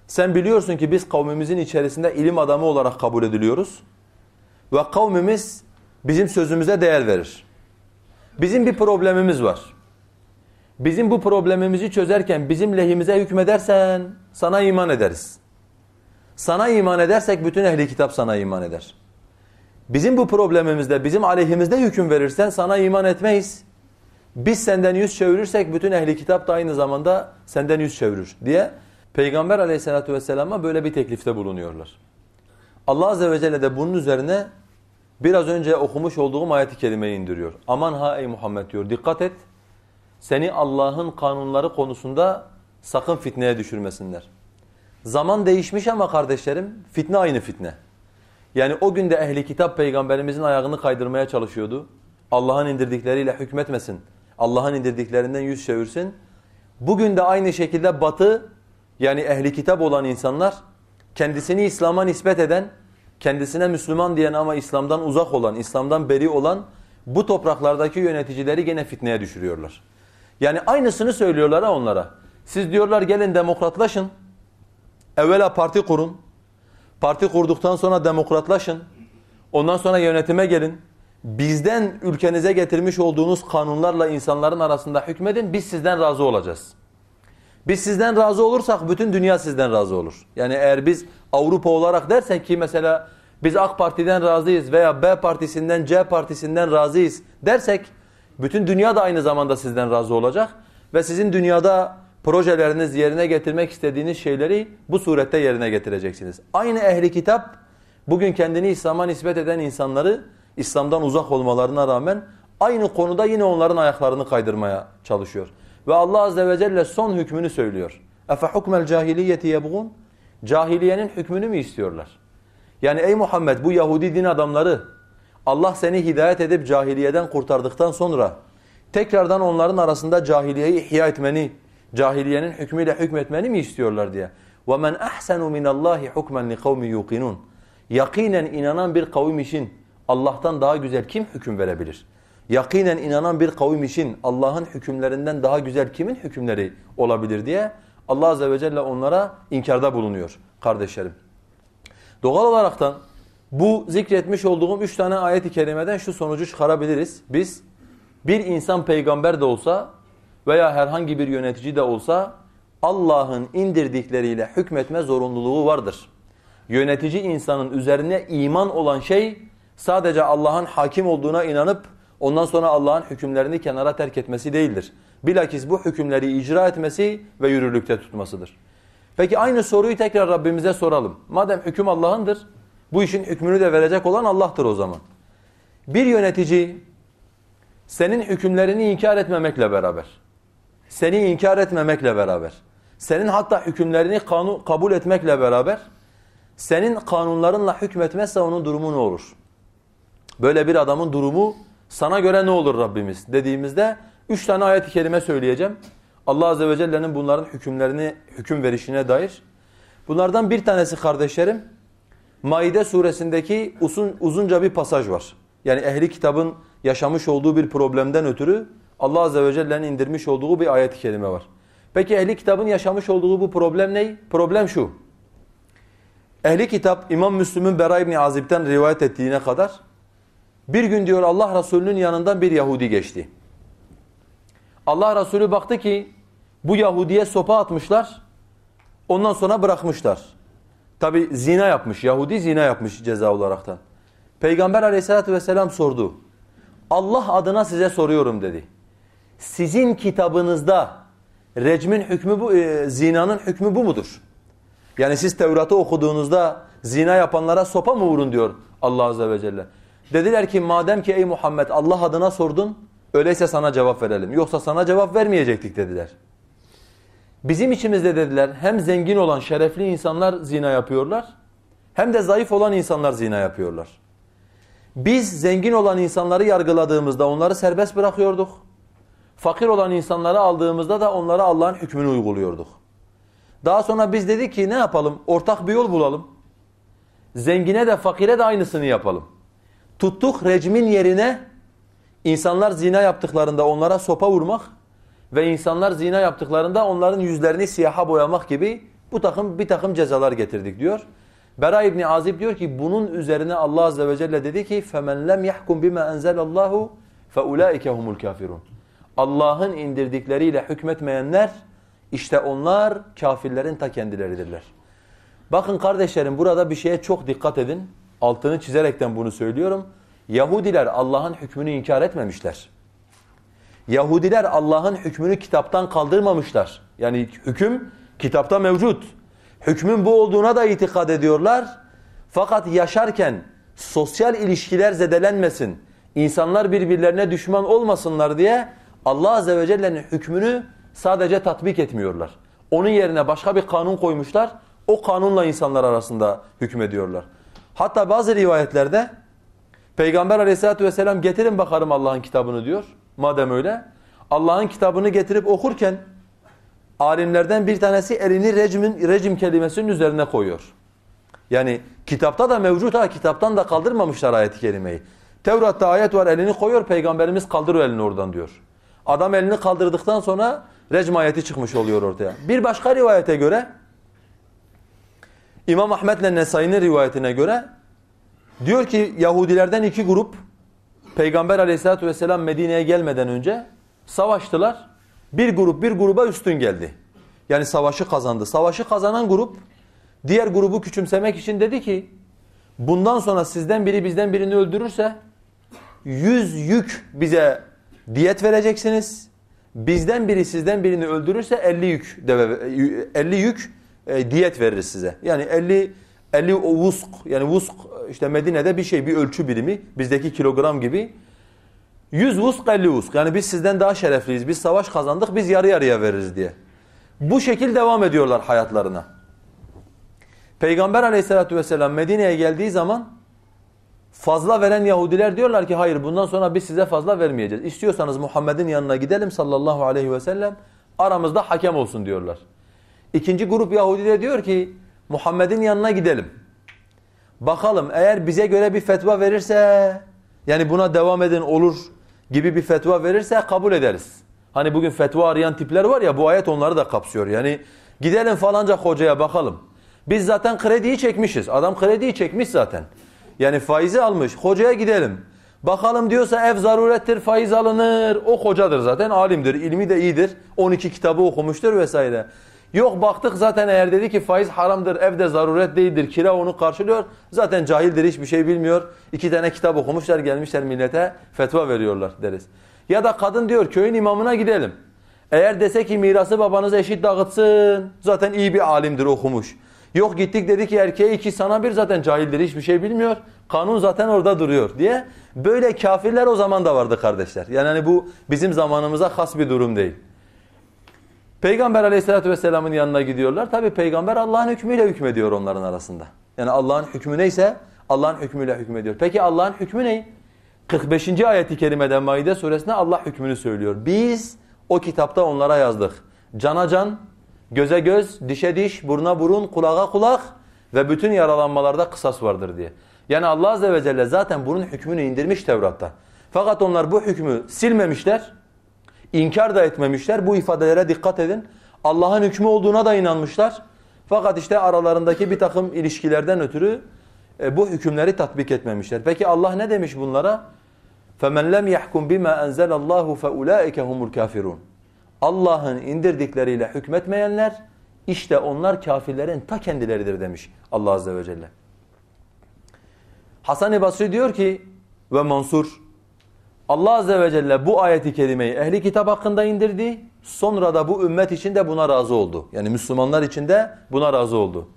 sen biliyorsun ki biz kavmimizin içerisinde ilim adamı olarak kabul ediliyoruz. Ve kavmimiz bizim sözümüze değer verir. Bizim bir problemimiz var. Bizim bu problemimizi çözerken bizim lehimize hükmedersen sana iman ederiz. Sana iman edersek bütün ehli kitap sana iman eder. Bizim bu problemimizde, bizim aleyhimizde hüküm verirsen sana iman etmeyiz. Biz senden yüz çevirirsek bütün ehli kitap da aynı zamanda senden yüz çevirir diye Peygamber aleyhissalatu vesselama böyle bir teklifte bulunuyorlar. Allah azze ve celle de bunun üzerine biraz önce okumuş olduğum ayeti kerimeyi indiriyor. Aman ha ey Muhammed diyor dikkat et. Seni Allah'ın kanunları konusunda sakın fitneye düşürmesinler. Zaman değişmiş ama kardeşlerim fitne aynı fitne. Yani o günde ehli kitap peygamberimizin ayağını kaydırmaya çalışıyordu. Allah'ın indirdikleriyle hükmetmesin. Allah'ın indirdiklerinden yüz çevirsin. Bugün de aynı şekilde batı yani ehli kitap olan insanlar kendisini İslam'a nispet eden, kendisine Müslüman diyen ama İslam'dan uzak olan, İslam'dan beri olan bu topraklardaki yöneticileri gene fitneye düşürüyorlar. Yani aynısını söylüyorlar onlara. Siz diyorlar gelin demokratlaşın. Evvela parti kurun. Parti kurduktan sonra demokratlaşın. Ondan sonra yönetime gelin. Bizden ülkenize getirmiş olduğunuz kanunlarla insanların arasında hükmedin. Biz sizden razı olacağız. Biz sizden razı olursak bütün dünya sizden razı olur. Yani eğer biz Avrupa olarak dersek ki mesela biz AK Parti'den razıyız veya B partisinden C partisinden razıyız dersek bütün dünya da aynı zamanda sizden razı olacak ve sizin dünyada projeleriniz yerine getirmek istediğiniz şeyleri bu surette yerine getireceksiniz. Aynı ehli kitap bugün kendini İslam'a nispet eden insanları İslam'dan uzak olmalarına rağmen aynı konuda yine onların ayaklarını kaydırmaya çalışıyor. Ve Allah azze ve celle son hükmünü söylüyor. Efe hukmel cahiliyeti yebgun? Cahiliyenin hükmünü mü istiyorlar? Yani ey Muhammed bu Yahudi din adamları Allah seni hidayet edip cahiliyeden kurtardıktan sonra tekrardan onların arasında cahiliyeyi ihya etmeni, cahiliyenin hükmüyle hükmetmeni mi istiyorlar diye. وَمَنْ أَحْسَنُ مِنَ اللّٰهِ حُكْمًا لِقَوْمِ يُقِنُونَ Yakinen inanan bir kavim için Allah'tan daha güzel kim hüküm verebilir? Yakinen inanan bir kavim için Allah'ın hükümlerinden daha güzel kimin hükümleri olabilir diye Allah Azze ve Celle onlara inkarda bulunuyor kardeşlerim. Doğal olaraktan bu zikretmiş olduğum üç tane ayet-i kerimeden şu sonucu çıkarabiliriz. Biz bir insan peygamber de olsa veya herhangi bir yönetici de olsa Allah'ın indirdikleriyle hükmetme zorunluluğu vardır. Yönetici insanın üzerine iman olan şey sadece Allah'ın hakim olduğuna inanıp ondan sonra Allah'ın hükümlerini kenara terk etmesi değildir. Bilakis bu hükümleri icra etmesi ve yürürlükte tutmasıdır. Peki aynı soruyu tekrar Rabbimize soralım. Madem hüküm Allah'ındır, bu işin hükmünü de verecek olan Allah'tır o zaman. Bir yönetici senin hükümlerini inkar etmemekle beraber, seni inkar etmemekle beraber, senin hatta hükümlerini kanun, kabul etmekle beraber, senin kanunlarınla hükmetmezse onun durumu ne olur? Böyle bir adamın durumu sana göre ne olur Rabbimiz dediğimizde üç tane ayet-i kerime söyleyeceğim. Allah Azze ve Celle'nin bunların hükümlerini, hüküm verişine dair. Bunlardan bir tanesi kardeşlerim, Maide suresindeki uzun, uzunca bir pasaj var. Yani ehli kitabın yaşamış olduğu bir problemden ötürü Allah Azze ve Celle'nin indirmiş olduğu bir ayet-i kerime var. Peki ehli kitabın yaşamış olduğu bu problem ne? Problem şu. Ehli kitap İmam Müslüm'ün Bera İbni Azib'den rivayet ettiğine kadar bir gün diyor Allah Resulü'nün yanından bir Yahudi geçti. Allah Resulü baktı ki bu Yahudi'ye sopa atmışlar. Ondan sonra bırakmışlar. Tabi zina yapmış. Yahudi zina yapmış ceza olaraktan. Peygamber aleyhissalatü vesselam sordu. Allah adına size soruyorum dedi. Sizin kitabınızda recmin hükmü bu, e, zinanın hükmü bu mudur? Yani siz Tevrat'ı okuduğunuzda zina yapanlara sopa mı vurun diyor Allah Azze ve Celle. Dediler ki madem ki ey Muhammed Allah adına sordun öyleyse sana cevap verelim. Yoksa sana cevap vermeyecektik dediler. Bizim içimizde dediler hem zengin olan şerefli insanlar zina yapıyorlar hem de zayıf olan insanlar zina yapıyorlar. Biz zengin olan insanları yargıladığımızda onları serbest bırakıyorduk. Fakir olan insanları aldığımızda da onlara Allah'ın hükmünü uyguluyorduk. Daha sonra biz dedik ki ne yapalım? Ortak bir yol bulalım. Zengine de fakire de aynısını yapalım. Tuttuk recmin yerine insanlar zina yaptıklarında onlara sopa vurmak ve insanlar zina yaptıklarında onların yüzlerini siyaha boyamak gibi bu takım bir takım cezalar getirdik diyor. Bera İbni Azib diyor ki bunun üzerine Allah Azze ve Celle dedi ki فَمَنْ لَمْ يَحْكُمْ بِمَا أَنْزَلَ اللّٰهُ فَاُولَٰئِكَ هُمُ الْكَافِرُونَ Allah'ın indirdikleriyle hükmetmeyenler işte onlar kafirlerin ta kendileridirler. Bakın kardeşlerim burada bir şeye çok dikkat edin. Altını çizerekten bunu söylüyorum. Yahudiler Allah'ın hükmünü inkar etmemişler. Yahudiler Allah'ın hükmünü kitaptan kaldırmamışlar. Yani hüküm kitapta mevcut. Hükmün bu olduğuna da itikad ediyorlar. Fakat yaşarken sosyal ilişkiler zedelenmesin, insanlar birbirlerine düşman olmasınlar diye Allah Azze ve Celle'nin hükmünü sadece tatbik etmiyorlar. Onun yerine başka bir kanun koymuşlar. O kanunla insanlar arasında hükmediyorlar. Hatta bazı rivayetlerde Peygamber aleyhissalatü vesselam getirin bakarım Allah'ın kitabını diyor. Madem öyle. Allah'ın kitabını getirip okurken alimlerden bir tanesi elini recmin, recim kelimesinin üzerine koyuyor. Yani kitapta da mevcut ha kitaptan da kaldırmamışlar ayet-i kerimeyi. Tevrat'ta ayet var elini koyuyor peygamberimiz kaldırıyor elini oradan diyor. Adam elini kaldırdıktan sonra recm ayeti çıkmış oluyor ortaya. Bir başka rivayete göre İmam Ahmet ile Nesai'nin rivayetine göre diyor ki Yahudilerden iki grup Peygamber aleyhissalatü vesselam Medine'ye gelmeden önce savaştılar. Bir grup bir gruba üstün geldi. Yani savaşı kazandı. Savaşı kazanan grup diğer grubu küçümsemek için dedi ki bundan sonra sizden biri bizden birini öldürürse yüz yük bize diyet vereceksiniz. Bizden biri sizden birini öldürürse 50 yük deve 50 yük e, diyet veririz size. Yani 50 50 vusk yani vusk işte Medine'de bir şey bir ölçü birimi bizdeki kilogram gibi 100 vusk 50 vusk. Yani biz sizden daha şerefliyiz. Biz savaş kazandık. Biz yarı yarıya veririz diye. Bu şekil devam ediyorlar hayatlarına. Peygamber aleyhissalatü vesselam Medine'ye geldiği zaman fazla veren Yahudiler diyorlar ki hayır bundan sonra biz size fazla vermeyeceğiz. İstiyorsanız Muhammed'in yanına gidelim sallallahu aleyhi ve sellem aramızda hakem olsun diyorlar. İkinci grup Yahudi de diyor ki Muhammed'in yanına gidelim. Bakalım eğer bize göre bir fetva verirse yani buna devam edin olur gibi bir fetva verirse kabul ederiz. Hani bugün fetva arayan tipler var ya bu ayet onları da kapsıyor. Yani gidelim falanca hocaya bakalım. Biz zaten krediyi çekmişiz. Adam krediyi çekmiş zaten. Yani faizi almış. Hocaya gidelim. Bakalım diyorsa ev zarurettir, faiz alınır. O hocadır zaten, alimdir, ilmi de iyidir. 12 kitabı okumuştur vesaire. Yok baktık zaten eğer dedi ki faiz haramdır, evde zaruret değildir, kira onu karşılıyor. Zaten cahildir, hiçbir şey bilmiyor. İki tane kitap okumuşlar, gelmişler millete fetva veriyorlar deriz. Ya da kadın diyor köyün imamına gidelim. Eğer dese ki mirası babanız eşit dağıtsın, zaten iyi bir alimdir, okumuş. Yok gittik dedi ki erkeğe iki sana bir zaten cahildir, hiçbir şey bilmiyor. Kanun zaten orada duruyor diye. Böyle kafirler o zaman da vardı kardeşler. Yani hani bu bizim zamanımıza has bir durum değil. Peygamber aleyhissalatü vesselamın yanına gidiyorlar. Tabi peygamber Allah'ın hükmüyle hükmediyor onların arasında. Yani Allah'ın hükmü neyse Allah'ın hükmüyle hükmediyor. Peki Allah'ın hükmü ne? 45. ayeti kerimede Maide suresinde Allah hükmünü söylüyor. Biz o kitapta onlara yazdık. Cana can, göze göz, dişe diş, buruna burun, kulağa kulak ve bütün yaralanmalarda kısas vardır diye. Yani Allah azze ve celle zaten bunun hükmünü indirmiş Tevrat'ta. Fakat onlar bu hükmü silmemişler, inkar da etmemişler. Bu ifadelere dikkat edin. Allah'ın hükmü olduğuna da inanmışlar. Fakat işte aralarındaki bir takım ilişkilerden ötürü e, bu hükümleri tatbik etmemişler. Peki Allah ne demiş bunlara? فَمَنْ لَمْ يَحْكُمْ بِمَا أَنْزَلَ اللّٰهُ فَاُولَٰئِكَ هُمُ الْكَافِرُونَ Allah'ın indirdikleriyle hükmetmeyenler işte onlar kafirlerin ta kendileridir demiş Allah azze ve celle. Hasan-ı Basri diyor ki ve Mansur Allah azze ve celle bu ayeti kerimeyi ehli kitap hakkında indirdi. Sonra da bu ümmet için de buna razı oldu. Yani Müslümanlar için de buna razı oldu.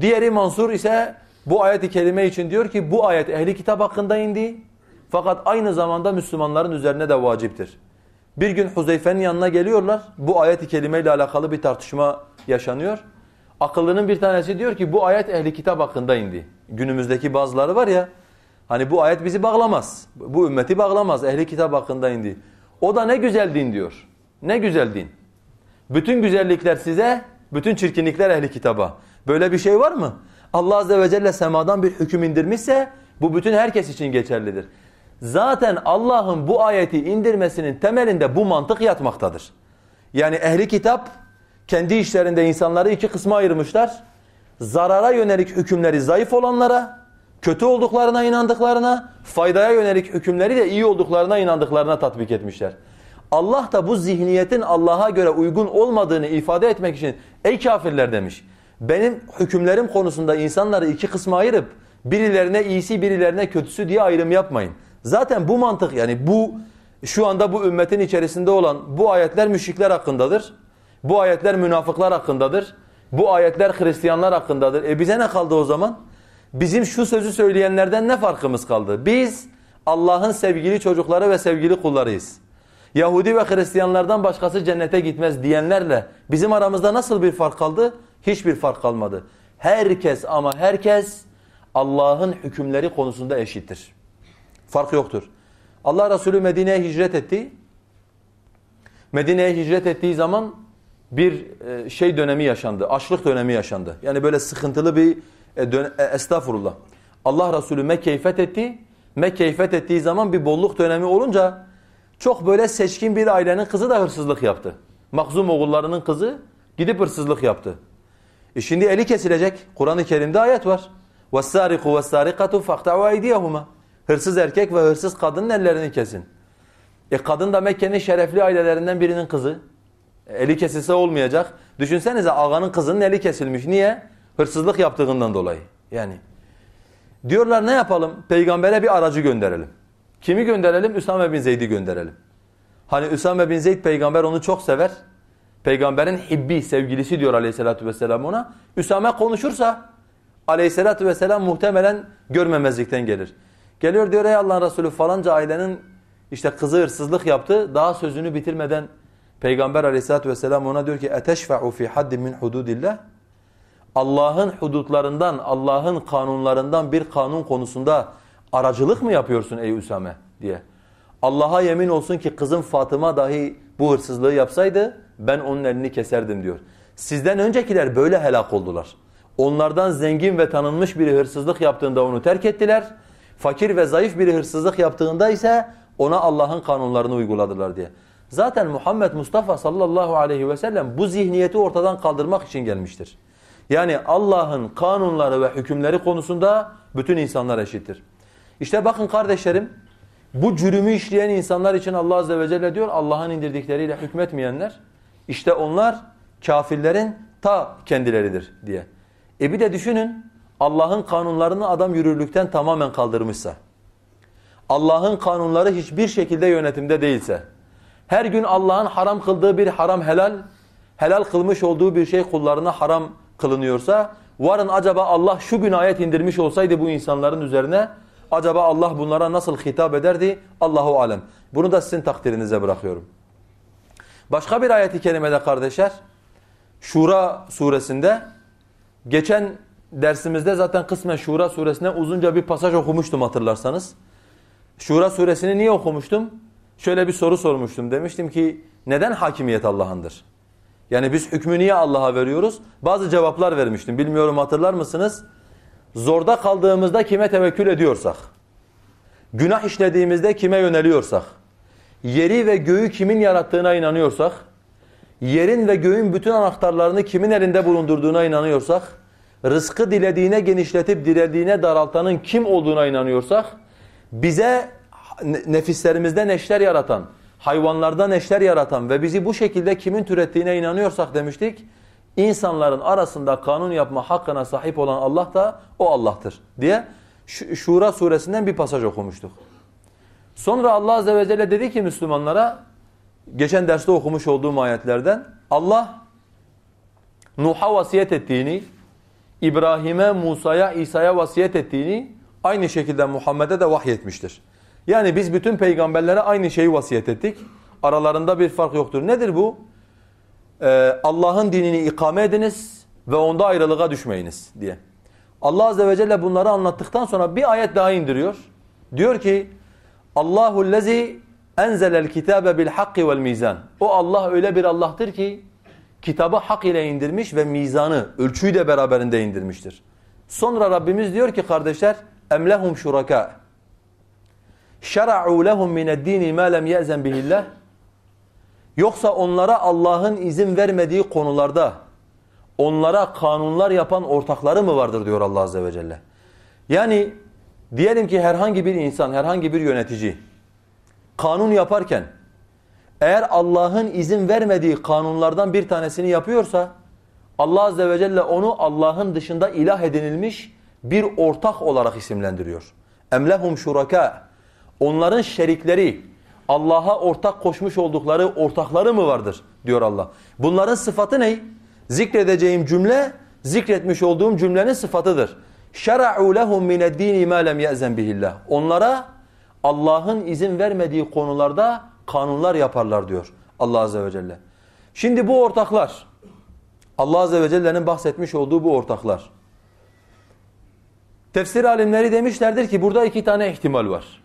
Diğeri Mansur ise bu ayeti kerime için diyor ki bu ayet ehli kitap hakkında indi. Fakat aynı zamanda Müslümanların üzerine de vaciptir. Bir gün Huzeyfe'nin yanına geliyorlar. Bu ayet-i kerimeyle alakalı bir tartışma yaşanıyor. Akıllının bir tanesi diyor ki bu ayet ehli kitap hakkında indi. Günümüzdeki bazıları var ya hani bu ayet bizi bağlamaz. Bu ümmeti bağlamaz. Ehli kitap hakkında indi. O da ne güzel din diyor. Ne güzel din. Bütün güzellikler size, bütün çirkinlikler ehli kitaba. Böyle bir şey var mı? Allah azze ve celle semadan bir hüküm indirmişse bu bütün herkes için geçerlidir. Zaten Allah'ın bu ayeti indirmesinin temelinde bu mantık yatmaktadır. Yani ehli kitap kendi işlerinde insanları iki kısma ayırmışlar. Zarara yönelik hükümleri zayıf olanlara, kötü olduklarına inandıklarına, faydaya yönelik hükümleri de iyi olduklarına inandıklarına tatbik etmişler. Allah da bu zihniyetin Allah'a göre uygun olmadığını ifade etmek için ey kafirler demiş. Benim hükümlerim konusunda insanları iki kısma ayırıp birilerine iyisi birilerine kötüsü diye ayrım yapmayın. Zaten bu mantık yani bu şu anda bu ümmetin içerisinde olan bu ayetler müşrikler hakkındadır. Bu ayetler münafıklar hakkındadır. Bu ayetler Hristiyanlar hakkındadır. E bize ne kaldı o zaman? Bizim şu sözü söyleyenlerden ne farkımız kaldı? Biz Allah'ın sevgili çocukları ve sevgili kullarıyız. Yahudi ve Hristiyanlardan başkası cennete gitmez diyenlerle bizim aramızda nasıl bir fark kaldı? Hiçbir fark kalmadı. Herkes ama herkes Allah'ın hükümleri konusunda eşittir. Fark yoktur. Allah Resulü Medine'ye hicret etti. Medine'ye hicret ettiği zaman bir e, şey dönemi yaşandı. Açlık dönemi yaşandı. Yani böyle sıkıntılı bir e, e, estağfurullah. Allah Resulü Mekke'yi fethetti. Mekke'yi fethettiği zaman bir bolluk dönemi olunca çok böyle seçkin bir ailenin kızı da hırsızlık yaptı. Mahzum oğullarının kızı gidip hırsızlık yaptı. E şimdi eli kesilecek. Kur'an-ı Kerim'de ayet var. وَالسَّارِقُ وَالسَّارِقَةُ فَاقْتَعُوا اَيْدِيَهُمَا Hırsız erkek ve hırsız kadının ellerini kesin. E kadın da Mekke'nin şerefli ailelerinden birinin kızı. E, eli kesilse olmayacak. Düşünsenize ağanın kızının eli kesilmiş. Niye? Hırsızlık yaptığından dolayı. Yani diyorlar ne yapalım? Peygambere bir aracı gönderelim. Kimi gönderelim? Üsame bin Zeyd'i gönderelim. Hani Üsame bin Zeyd peygamber onu çok sever. Peygamberin hibbi, sevgilisi diyor aleyhissalatü vesselam ona. Üsame konuşursa aleyhissalatü vesselam muhtemelen görmemezlikten gelir. Geliyor diyor ey Allah'ın Resulü falanca ailenin işte kızı hırsızlık yaptı. Daha sözünü bitirmeden Peygamber aleyhissalatü vesselam ona diyor ki اَتَشْفَعُ فِي حَدٍ مِنْ حُدُودِ اللّٰهِ Allah'ın hudutlarından, Allah'ın kanunlarından bir kanun konusunda aracılık mı yapıyorsun ey Üsame diye. Allah'a yemin olsun ki kızım Fatıma dahi bu hırsızlığı yapsaydı ben onun elini keserdim diyor. Sizden öncekiler böyle helak oldular. Onlardan zengin ve tanınmış biri hırsızlık yaptığında onu terk ettiler. Fakir ve zayıf biri hırsızlık yaptığında ise ona Allah'ın kanunlarını uyguladılar diye. Zaten Muhammed Mustafa sallallahu aleyhi ve sellem bu zihniyeti ortadan kaldırmak için gelmiştir. Yani Allah'ın kanunları ve hükümleri konusunda bütün insanlar eşittir. İşte bakın kardeşlerim bu cürümü işleyen insanlar için Allah Azze ve Celle diyor Allah'ın indirdikleriyle hükmetmeyenler işte onlar kafirlerin ta kendileridir diye. E bir de düşünün Allah'ın kanunlarını adam yürürlükten tamamen kaldırmışsa Allah'ın kanunları hiçbir şekilde yönetimde değilse her gün Allah'ın haram kıldığı bir haram helal helal kılmış olduğu bir şey kullarına haram kılınıyorsa varın acaba Allah şu gün ayet indirmiş olsaydı bu insanların üzerine acaba Allah bunlara nasıl hitap ederdi? Allahu alem. Bunu da sizin takdirinize bırakıyorum. Başka bir ayeti kerimede kardeşler Şura suresinde geçen dersimizde zaten kısmen Şura suresine uzunca bir pasaj okumuştum hatırlarsanız. Şura suresini niye okumuştum? Şöyle bir soru sormuştum. Demiştim ki neden hakimiyet Allah'ındır? Yani biz hükmü niye Allah'a veriyoruz? Bazı cevaplar vermiştim. Bilmiyorum hatırlar mısınız? Zorda kaldığımızda kime tevekkül ediyorsak, günah işlediğimizde kime yöneliyorsak, yeri ve göğü kimin yarattığına inanıyorsak, yerin ve göğün bütün anahtarlarını kimin elinde bulundurduğuna inanıyorsak, rızkı dilediğine genişletip dilediğine daraltanın kim olduğuna inanıyorsak, bize nefislerimizde neşter yaratan, hayvanlarda neşter yaratan ve bizi bu şekilde kimin türettiğine inanıyorsak demiştik, insanların arasında kanun yapma hakkına sahip olan Allah da o Allah'tır diye Şura suresinden bir pasaj okumuştuk. Sonra Allah azze ve celle dedi ki Müslümanlara geçen derste okumuş olduğum ayetlerden Allah Nuh'a vasiyet ettiğini, İbrahim'e, Musa'ya, İsa'ya vasiyet ettiğini aynı şekilde Muhammed'e de vahyetmiştir. Yani biz bütün peygamberlere aynı şeyi vasiyet ettik. Aralarında bir fark yoktur. Nedir bu? Ee, Allah'ın dinini ikame ediniz ve onda ayrılığa düşmeyiniz diye. Allah azze ve celle bunları anlattıktan sonra bir ayet daha indiriyor. Diyor ki Allahu lezi enzelel kitabe bil hakki vel mizan. O Allah öyle bir Allah'tır ki kitabı hak ile indirmiş ve mizanı, ölçüyü de beraberinde indirmiştir. Sonra Rabbimiz diyor ki kardeşler emlehum şuraka şer'u lehum mined-din ma lem ye'zen bihillah Yoksa onlara Allah'ın izin vermediği konularda onlara kanunlar yapan ortakları mı vardır diyor Allah Azze ve Celle. Yani diyelim ki herhangi bir insan, herhangi bir yönetici kanun yaparken eğer Allah'ın izin vermediği kanunlardan bir tanesini yapıyorsa Allah Azze ve Celle onu Allah'ın dışında ilah edinilmiş bir ortak olarak isimlendiriyor. Emlehum şuraka. Onların şerikleri, Allah'a ortak koşmuş oldukları ortakları mı vardır diyor Allah. Bunların sıfatı ne? Zikredeceğim cümle zikretmiş olduğum cümlenin sıfatıdır. شَرَعُوا لَهُمْ مِنَ الدِّينِ مَا لَمْ يَأْزَنْ بِهِ Onlara Allah'ın izin vermediği konularda kanunlar yaparlar diyor Allah Azze ve Celle. Şimdi bu ortaklar, Allah Azze ve Celle'nin bahsetmiş olduğu bu ortaklar. Tefsir alimleri demişlerdir ki burada iki tane ihtimal var.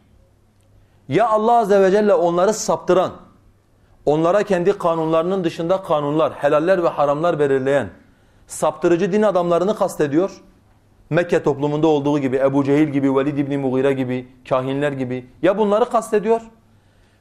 Ya Allah Azze ve Celle onları saptıran, onlara kendi kanunlarının dışında kanunlar, helaller ve haramlar belirleyen saptırıcı din adamlarını kastediyor. Mekke toplumunda olduğu gibi Ebu Cehil gibi, Velid İbni Mughire gibi, kahinler gibi ya bunları kastediyor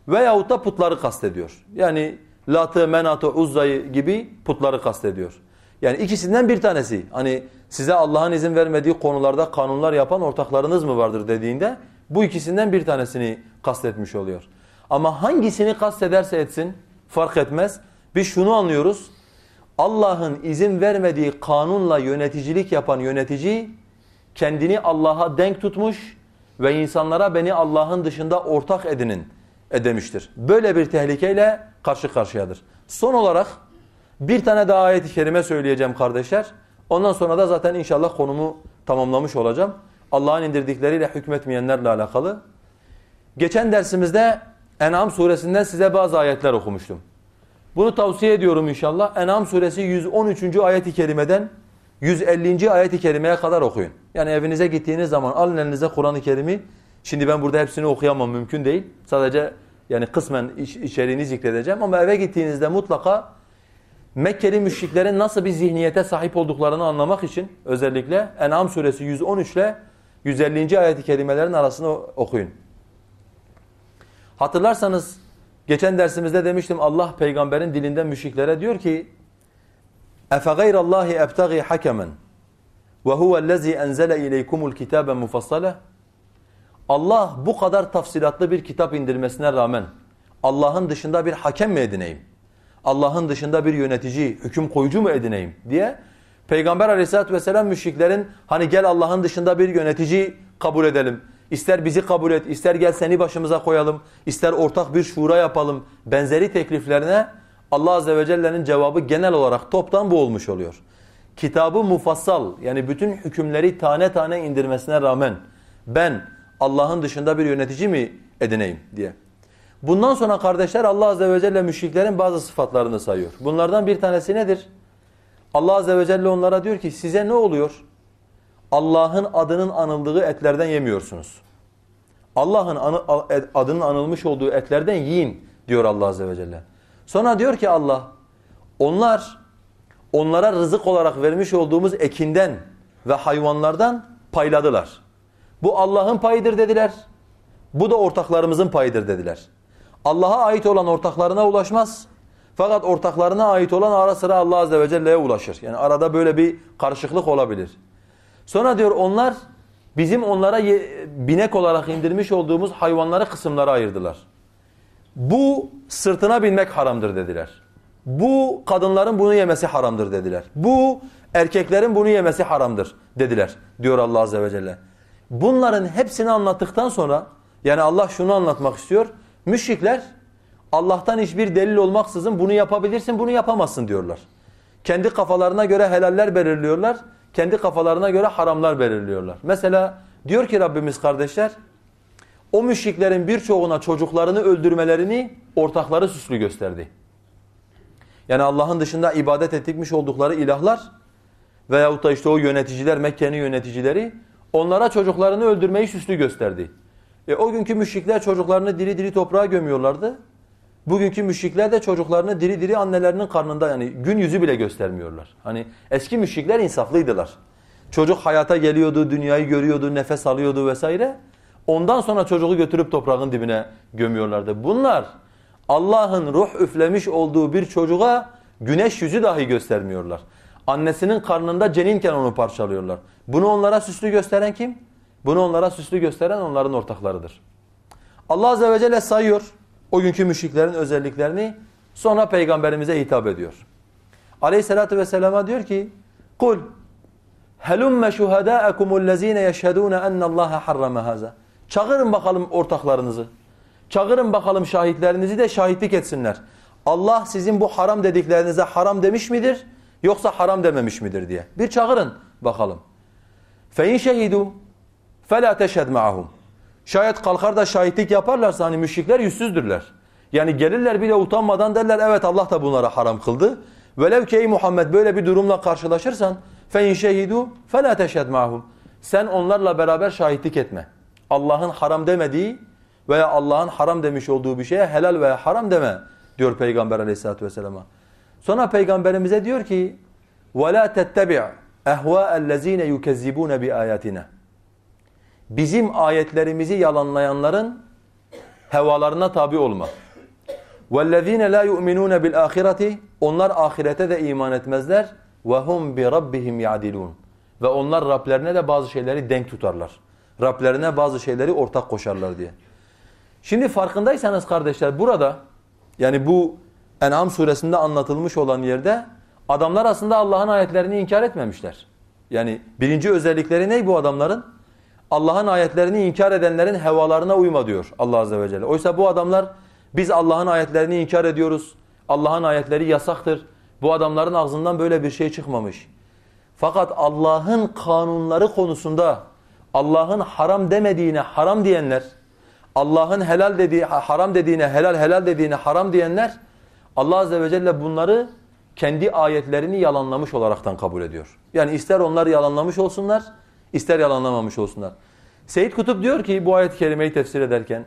veyahut da putları kastediyor. Yani Lat'ı, Menat'ı, Uzza'yı gibi putları kastediyor. Yani ikisinden bir tanesi. Hani size Allah'ın izin vermediği konularda kanunlar yapan ortaklarınız mı vardır dediğinde bu ikisinden bir tanesini kastetmiş oluyor. Ama hangisini kastederse etsin fark etmez. Biz şunu anlıyoruz. Allah'ın izin vermediği kanunla yöneticilik yapan yönetici kendini Allah'a denk tutmuş ve insanlara beni Allah'ın dışında ortak edinin edemiştir. Böyle bir tehlikeyle karşı karşıyadır. Son olarak bir tane daha ayet-i kerime söyleyeceğim kardeşler. Ondan sonra da zaten inşallah konumu tamamlamış olacağım. Allah'ın indirdikleriyle hükmetmeyenlerle alakalı. Geçen dersimizde En'am suresinden size bazı ayetler okumuştum. Bunu tavsiye ediyorum inşallah. En'am suresi 113. ayet-i kerimeden 150. ayet-i kerimeye kadar okuyun. Yani evinize gittiğiniz zaman alın elinize Kur'an-ı Kerim'i. Şimdi ben burada hepsini okuyamam mümkün değil. Sadece yani kısmen iç, içeriğini zikredeceğim ama eve gittiğinizde mutlaka Mekkeli müşriklerin nasıl bir zihniyete sahip olduklarını anlamak için özellikle En'am suresi 113 ile 150. ayet-i kerimelerin arasını okuyun. Hatırlarsanız geçen dersimizde demiştim Allah peygamberin dilinden müşriklere diyor ki اَفَغَيْرَ اللّٰهِ اَبْتَغِي حَكَمًا وَهُوَ الَّذ۪ي اَنْزَلَ اِلَيْكُمُ الْكِتَابَ مُفَصَّلًا Allah bu kadar tafsilatlı bir kitap indirmesine rağmen Allah'ın dışında bir hakem mi edineyim? Allah'ın dışında bir yönetici, hüküm koyucu mu edineyim diye Peygamber aleyhissalatü vesselam müşriklerin hani gel Allah'ın dışında bir yönetici kabul edelim. İster bizi kabul et, ister gel seni başımıza koyalım, ister ortak bir şura yapalım benzeri tekliflerine Allah Azze ve Celle'nin cevabı genel olarak toptan bu olmuş oluyor. Kitabı mufassal yani bütün hükümleri tane tane indirmesine rağmen ben Allah'ın dışında bir yönetici mi edineyim diye. Bundan sonra kardeşler Allah Azze ve Celle müşriklerin bazı sıfatlarını sayıyor. Bunlardan bir tanesi nedir? Allah Azze ve Celle onlara diyor ki size ne oluyor? Allah'ın adının anıldığı etlerden yemiyorsunuz. Allah'ın adının anılmış olduğu etlerden yiyin diyor Allah Azze ve Celle. Sonra diyor ki Allah onlar onlara rızık olarak vermiş olduğumuz ekinden ve hayvanlardan payladılar. Bu Allah'ın payıdır dediler. Bu da ortaklarımızın payıdır dediler. Allah'a ait olan ortaklarına ulaşmaz. Fakat ortaklarına ait olan ara sıra Allah Azze ve Celle'ye ulaşır. Yani arada böyle bir karışıklık olabilir. Sonra diyor onlar bizim onlara binek olarak indirmiş olduğumuz hayvanları kısımlara ayırdılar. Bu sırtına binmek haramdır dediler. Bu kadınların bunu yemesi haramdır dediler. Bu erkeklerin bunu yemesi haramdır dediler diyor Allah Azze ve Celle. Bunların hepsini anlattıktan sonra yani Allah şunu anlatmak istiyor. Müşrikler Allah'tan hiçbir delil olmaksızın bunu yapabilirsin bunu yapamazsın diyorlar. Kendi kafalarına göre helaller belirliyorlar. Kendi kafalarına göre haramlar belirliyorlar. Mesela diyor ki Rabbimiz kardeşler o müşriklerin birçoğuna çocuklarını öldürmelerini ortakları süslü gösterdi. Yani Allah'ın dışında ibadet ettikmiş oldukları ilahlar veyahut da işte o yöneticiler, Mekke'nin yöneticileri onlara çocuklarını öldürmeyi süslü gösterdi. E, o günkü müşrikler çocuklarını diri diri toprağa gömüyorlardı. Bugünkü müşrikler de çocuklarını diri diri annelerinin karnında yani gün yüzü bile göstermiyorlar. Hani eski müşrikler insaflıydılar. Çocuk hayata geliyordu, dünyayı görüyordu, nefes alıyordu vesaire. Ondan sonra çocuğu götürüp toprağın dibine gömüyorlardı. Bunlar Allah'ın ruh üflemiş olduğu bir çocuğa güneş yüzü dahi göstermiyorlar. Annesinin karnında ceninken onu parçalıyorlar. Bunu onlara süslü gösteren kim? Bunu onlara süslü gösteren onların ortaklarıdır. Allah Azze ve Celle sayıyor o günkü müşriklerin özelliklerini sonra peygamberimize hitap ediyor. Aleyhissalatu vesselama diyor ki kul helümme şuhadâekumul-lezîne yeşhedûne ennallâhe harrame hâzâ Çağırın bakalım ortaklarınızı. Çağırın bakalım şahitlerinizi de şahitlik etsinler. Allah sizin bu haram dediklerinize haram demiş midir yoksa haram dememiş midir diye. Bir çağırın bakalım. فَاِنْ شَهِدُوا فَلَا تَشْهَدْ مَعَهُمْ Şayet kalkar da şahitlik yaparlarsa hani müşrikler yüzsüzdürler. Yani gelirler bile utanmadan derler evet Allah da bunlara haram kıldı. Velev ki ey Muhammed böyle bir durumla karşılaşırsan فَاِنْ شَهِدُوا فَلَا تَشْهَدْ مَعَهُمْ Sen onlarla beraber şahitlik etme. Allah'ın haram demediği veya Allah'ın haram demiş olduğu bir şeye helal veya haram deme diyor Peygamber aleyhissalatu vesselam'a. Sonra Peygamberimize diyor ki وَلَا تَتَّبِعْ اَهْوَاءَ الَّذ۪ينَ يُكَذِّبُونَ بِآيَاتِنَا Bizim ayetlerimizi yalanlayanların hevalarına tabi olma. وَالَّذ۪ينَ لَا يُؤْمِنُونَ بِالْآخِرَةِ Onlar ahirete de iman etmezler. وَهُمْ بِرَبِّهِمْ يَعْدِلُونَ Ve onlar Rablerine de bazı şeyleri denk tutarlar. Rablerine bazı şeyleri ortak koşarlar diye. Şimdi farkındaysanız kardeşler burada yani bu En'am suresinde anlatılmış olan yerde adamlar aslında Allah'ın ayetlerini inkar etmemişler. Yani birinci özellikleri ne bu adamların? Allah'ın ayetlerini inkar edenlerin hevalarına uyma diyor Allah Azze ve Celle. Oysa bu adamlar biz Allah'ın ayetlerini inkar ediyoruz. Allah'ın ayetleri yasaktır. Bu adamların ağzından böyle bir şey çıkmamış. Fakat Allah'ın kanunları konusunda Allah'ın haram demediğine haram diyenler, Allah'ın helal dediği haram dediğine helal helal dediğine haram diyenler Allah azze ve celle bunları kendi ayetlerini yalanlamış olaraktan kabul ediyor. Yani ister onlar yalanlamış olsunlar, ister yalanlamamış olsunlar. Seyyid Kutup diyor ki bu ayet kelimeyi tefsir ederken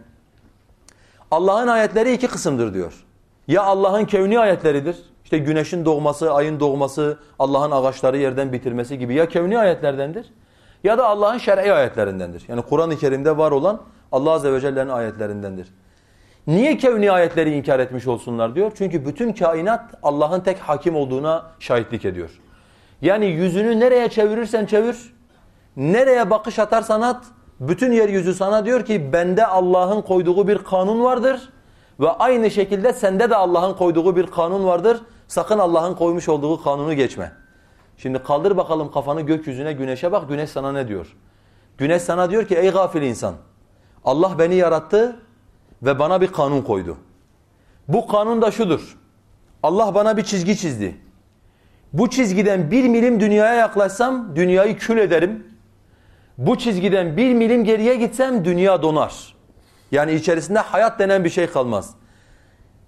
Allah'ın ayetleri iki kısımdır diyor. Ya Allah'ın kevni ayetleridir. İşte güneşin doğması, ayın doğması, Allah'ın ağaçları yerden bitirmesi gibi ya kevni ayetlerdendir ya da Allah'ın şer'i ayetlerindendir. Yani Kur'an-ı Kerim'de var olan Allah Azze ve Celle'nin ayetlerindendir. Niye kevni ayetleri inkar etmiş olsunlar diyor? Çünkü bütün kainat Allah'ın tek hakim olduğuna şahitlik ediyor. Yani yüzünü nereye çevirirsen çevir, nereye bakış atarsan at, bütün yeryüzü sana diyor ki bende Allah'ın koyduğu bir kanun vardır ve aynı şekilde sende de Allah'ın koyduğu bir kanun vardır. Sakın Allah'ın koymuş olduğu kanunu geçme. Şimdi kaldır bakalım kafanı gökyüzüne, güneşe bak. Güneş sana ne diyor? Güneş sana diyor ki ey gafil insan. Allah beni yarattı ve bana bir kanun koydu. Bu kanun da şudur. Allah bana bir çizgi çizdi. Bu çizgiden bir milim dünyaya yaklaşsam dünyayı kül ederim. Bu çizgiden bir milim geriye gitsem dünya donar. Yani içerisinde hayat denen bir şey kalmaz.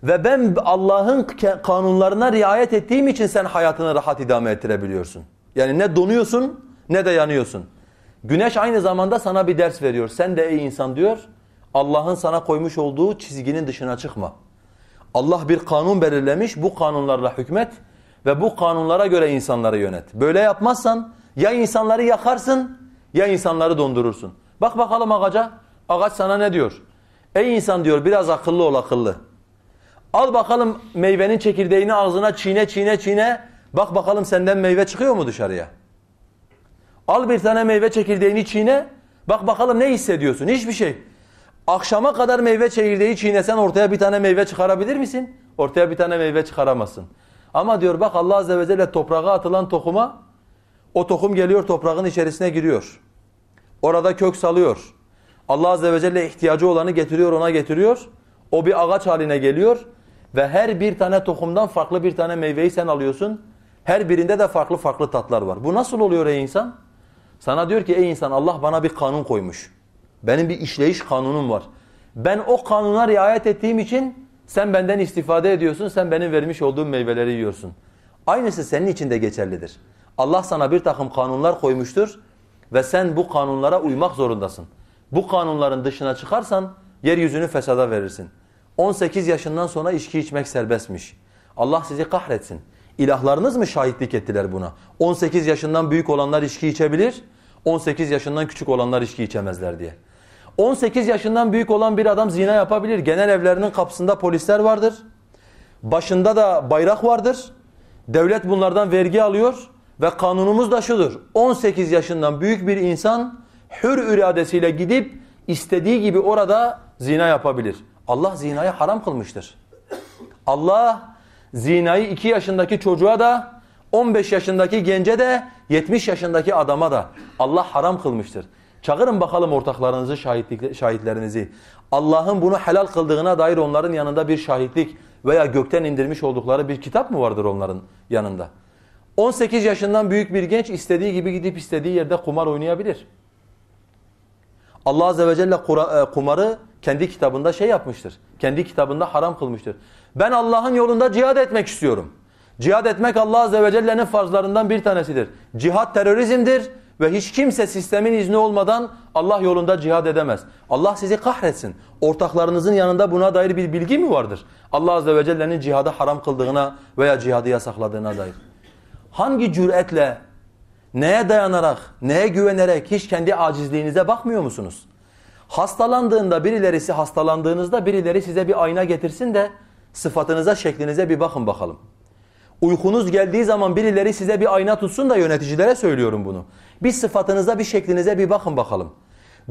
Ve ben Allah'ın kanunlarına riayet ettiğim için sen hayatını rahat idame ettirebiliyorsun. Yani ne donuyorsun ne de yanıyorsun. Güneş aynı zamanda sana bir ders veriyor. Sen de ey insan diyor Allah'ın sana koymuş olduğu çizginin dışına çıkma. Allah bir kanun belirlemiş bu kanunlarla hükmet ve bu kanunlara göre insanları yönet. Böyle yapmazsan ya insanları yakarsın ya insanları dondurursun. Bak bakalım ağaca. Ağaç sana ne diyor? Ey insan diyor biraz akıllı ol akıllı. Al bakalım meyvenin çekirdeğini ağzına çiğne çiğne çiğne. Bak bakalım senden meyve çıkıyor mu dışarıya? Al bir tane meyve çekirdeğini çiğne. Bak bakalım ne hissediyorsun? Hiçbir şey. Akşama kadar meyve çekirdeği çiğnesen ortaya bir tane meyve çıkarabilir misin? Ortaya bir tane meyve çıkaramazsın. Ama diyor bak Allah Azze ve Celle toprağa atılan tokuma o tohum geliyor toprağın içerisine giriyor. Orada kök salıyor. Allah Azze ve Celle ihtiyacı olanı getiriyor ona getiriyor. O bir ağaç haline geliyor ve her bir tane tohumdan farklı bir tane meyveyi sen alıyorsun. Her birinde de farklı farklı tatlar var. Bu nasıl oluyor ey insan? Sana diyor ki ey insan Allah bana bir kanun koymuş. Benim bir işleyiş kanunum var. Ben o kanuna riayet ettiğim için sen benden istifade ediyorsun. Sen benim vermiş olduğum meyveleri yiyorsun. Aynısı senin için de geçerlidir. Allah sana bir takım kanunlar koymuştur ve sen bu kanunlara uymak zorundasın. Bu kanunların dışına çıkarsan yeryüzünü fesada verirsin. 18 yaşından sonra içki içmek serbestmiş. Allah sizi kahretsin. İlahlarınız mı şahitlik ettiler buna? 18 yaşından büyük olanlar içki içebilir, 18 yaşından küçük olanlar içki içemezler diye. 18 yaşından büyük olan bir adam zina yapabilir. Genel evlerinin kapısında polisler vardır. Başında da bayrak vardır. Devlet bunlardan vergi alıyor ve kanunumuz da şudur. 18 yaşından büyük bir insan hür iradesiyle gidip istediği gibi orada zina yapabilir. Allah zinayı haram kılmıştır. Allah zinayı 2 yaşındaki çocuğa da 15 yaşındaki gence de 70 yaşındaki adama da Allah haram kılmıştır. Çağırın bakalım ortaklarınızı, şahitlik, şahitlerinizi. Allah'ın bunu helal kıldığına dair onların yanında bir şahitlik veya gökten indirmiş oldukları bir kitap mı vardır onların yanında? 18 yaşından büyük bir genç istediği gibi gidip istediği yerde kumar oynayabilir. Allah Azze ve Celle e, kumarı kendi kitabında şey yapmıştır. Kendi kitabında haram kılmıştır. Ben Allah'ın yolunda cihad etmek istiyorum. Cihad etmek Allah Azze ve Celle'nin farzlarından bir tanesidir. Cihad terörizmdir ve hiç kimse sistemin izni olmadan Allah yolunda cihad edemez. Allah sizi kahretsin. Ortaklarınızın yanında buna dair bir bilgi mi vardır? Allah Azze ve Celle'nin cihadı haram kıldığına veya cihadı yasakladığına dair. Hangi cüretle, neye dayanarak, neye güvenerek hiç kendi acizliğinize bakmıyor musunuz? Hastalandığında birilerisi hastalandığınızda birileri size bir ayna getirsin de sıfatınıza, şeklinize bir bakın bakalım. Uykunuz geldiği zaman birileri size bir ayna tutsun da yöneticilere söylüyorum bunu. Bir sıfatınıza, bir şeklinize bir bakın bakalım.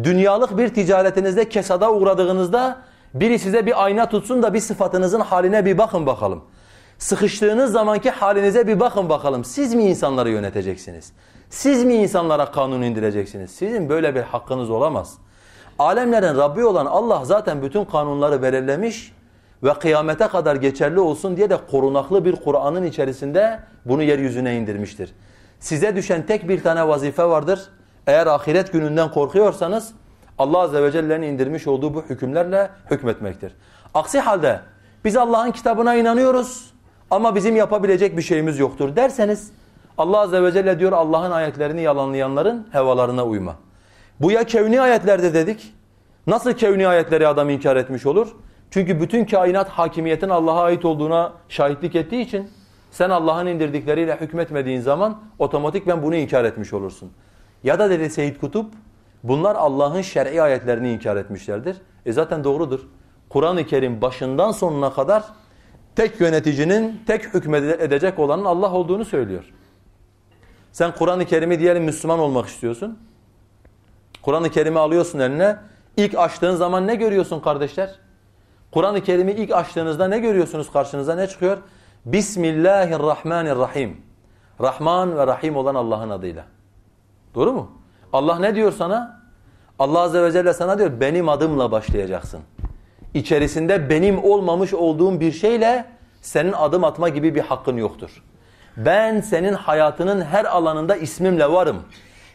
Dünyalık bir ticaretinizde kesada uğradığınızda biri size bir ayna tutsun da bir sıfatınızın haline bir bakın bakalım. Sıkıştığınız zamanki halinize bir bakın bakalım. Siz mi insanları yöneteceksiniz? Siz mi insanlara kanun indireceksiniz? Sizin böyle bir hakkınız olamaz. Alemlerin Rabbi olan Allah zaten bütün kanunları belirlemiş ve kıyamete kadar geçerli olsun diye de korunaklı bir Kur'an'ın içerisinde bunu yeryüzüne indirmiştir. Size düşen tek bir tane vazife vardır. Eğer ahiret gününden korkuyorsanız Allah Azze ve Celle'nin indirmiş olduğu bu hükümlerle hükmetmektir. Aksi halde biz Allah'ın kitabına inanıyoruz ama bizim yapabilecek bir şeyimiz yoktur derseniz Allah Azze ve Celle diyor Allah'ın ayetlerini yalanlayanların hevalarına uyma. Bu ya kevni ayetlerde dedik. Nasıl kevni ayetleri adam inkar etmiş olur? Çünkü bütün kainat hakimiyetin Allah'a ait olduğuna şahitlik ettiği için sen Allah'ın indirdikleriyle hükmetmediğin zaman otomatik ben bunu inkar etmiş olursun. Ya da dedi Seyyid Kutup bunlar Allah'ın şer'i ayetlerini inkar etmişlerdir. E zaten doğrudur. Kur'an-ı Kerim başından sonuna kadar tek yöneticinin, tek hükmedecek olanın Allah olduğunu söylüyor. Sen Kur'an-ı Kerim'i diyelim Müslüman olmak istiyorsun. Kur'an-ı Kerim'i alıyorsun eline. İlk açtığın zaman ne görüyorsun kardeşler? Kur'an-ı Kerim'i ilk açtığınızda ne görüyorsunuz karşınıza? Ne çıkıyor? Bismillahirrahmanirrahim. Rahman ve Rahim olan Allah'ın adıyla. Doğru mu? Allah ne diyor sana? Allah Azze ve Celle sana diyor benim adımla başlayacaksın. İçerisinde benim olmamış olduğum bir şeyle senin adım atma gibi bir hakkın yoktur. Ben senin hayatının her alanında ismimle varım.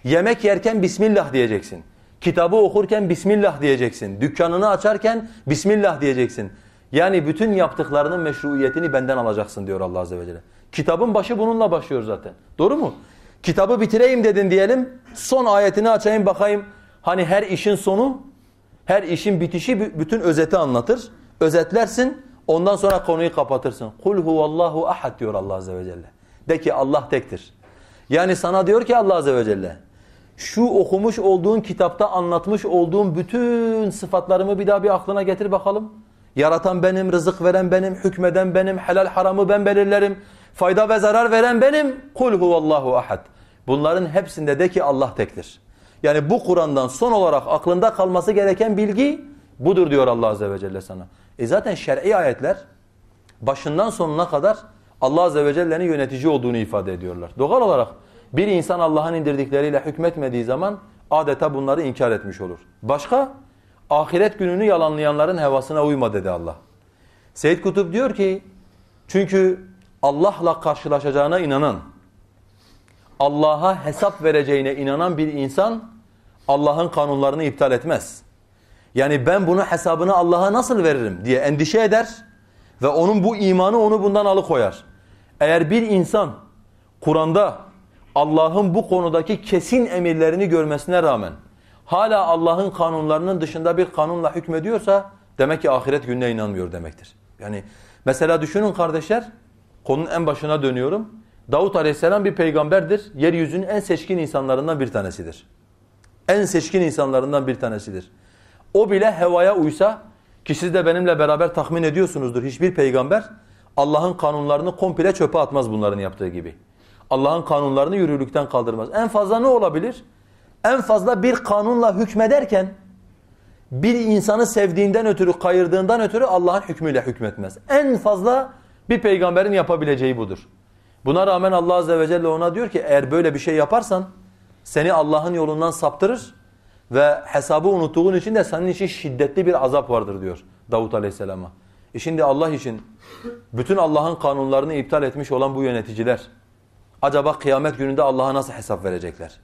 Yemek yerken Bismillah diyeceksin. Kitabı okurken Bismillah diyeceksin. Dükkanını açarken Bismillah diyeceksin. Yani bütün yaptıklarının meşruiyetini benden alacaksın diyor Allah Azze ve Celle. Kitabın başı bununla başlıyor zaten. Doğru mu? Kitabı bitireyim dedin diyelim. Son ayetini açayım bakayım. Hani her işin sonu, her işin bitişi bütün özeti anlatır. Özetlersin. Ondan sonra konuyu kapatırsın. Kul huvallahu ahad diyor Allah Azze ve Celle. De ki Allah tektir. Yani sana diyor ki Allah Azze ve Celle şu okumuş olduğun kitapta anlatmış olduğum bütün sıfatlarımı bir daha bir aklına getir bakalım. Yaratan benim, rızık veren benim, hükmeden benim, helal haramı ben belirlerim. Fayda ve zarar veren benim. Kul huvallahu ahad. Bunların hepsinde de ki Allah tektir. Yani bu Kur'an'dan son olarak aklında kalması gereken bilgi budur diyor Allah Azze ve Celle sana. E zaten şer'i ayetler başından sonuna kadar Allah Azze ve Celle'nin yönetici olduğunu ifade ediyorlar. Doğal olarak bir insan Allah'ın indirdikleriyle hükmetmediği zaman adeta bunları inkar etmiş olur. Başka? Ahiret gününü yalanlayanların hevasına uyma dedi Allah. Seyyid Kutup diyor ki çünkü Allah'la karşılaşacağına inanan, Allah'a hesap vereceğine inanan bir insan Allah'ın kanunlarını iptal etmez. Yani ben bunu hesabını Allah'a nasıl veririm diye endişe eder ve onun bu imanı onu bundan alıkoyar. Eğer bir insan Kur'an'da Allah'ın bu konudaki kesin emirlerini görmesine rağmen hala Allah'ın kanunlarının dışında bir kanunla hükmediyorsa demek ki ahiret gününe inanmıyor demektir. Yani mesela düşünün kardeşler konunun en başına dönüyorum. Davut aleyhisselam bir peygamberdir. Yeryüzünün en seçkin insanlarından bir tanesidir. En seçkin insanlarından bir tanesidir. O bile hevaya uysa ki siz de benimle beraber tahmin ediyorsunuzdur. Hiçbir peygamber Allah'ın kanunlarını komple çöpe atmaz bunların yaptığı gibi. Allah'ın kanunlarını yürürlükten kaldırmaz. En fazla ne olabilir? En fazla bir kanunla hükmederken bir insanı sevdiğinden ötürü, kayırdığından ötürü Allah'ın hükmüyle hükmetmez. En fazla bir peygamberin yapabileceği budur. Buna rağmen Allah Azze ve Celle ona diyor ki eğer böyle bir şey yaparsan seni Allah'ın yolundan saptırır ve hesabı unuttuğun için de senin için şiddetli bir azap vardır diyor Davut Aleyhisselam'a. E şimdi Allah için bütün Allah'ın kanunlarını iptal etmiş olan bu yöneticiler acaba kıyamet gününde Allah'a nasıl hesap verecekler?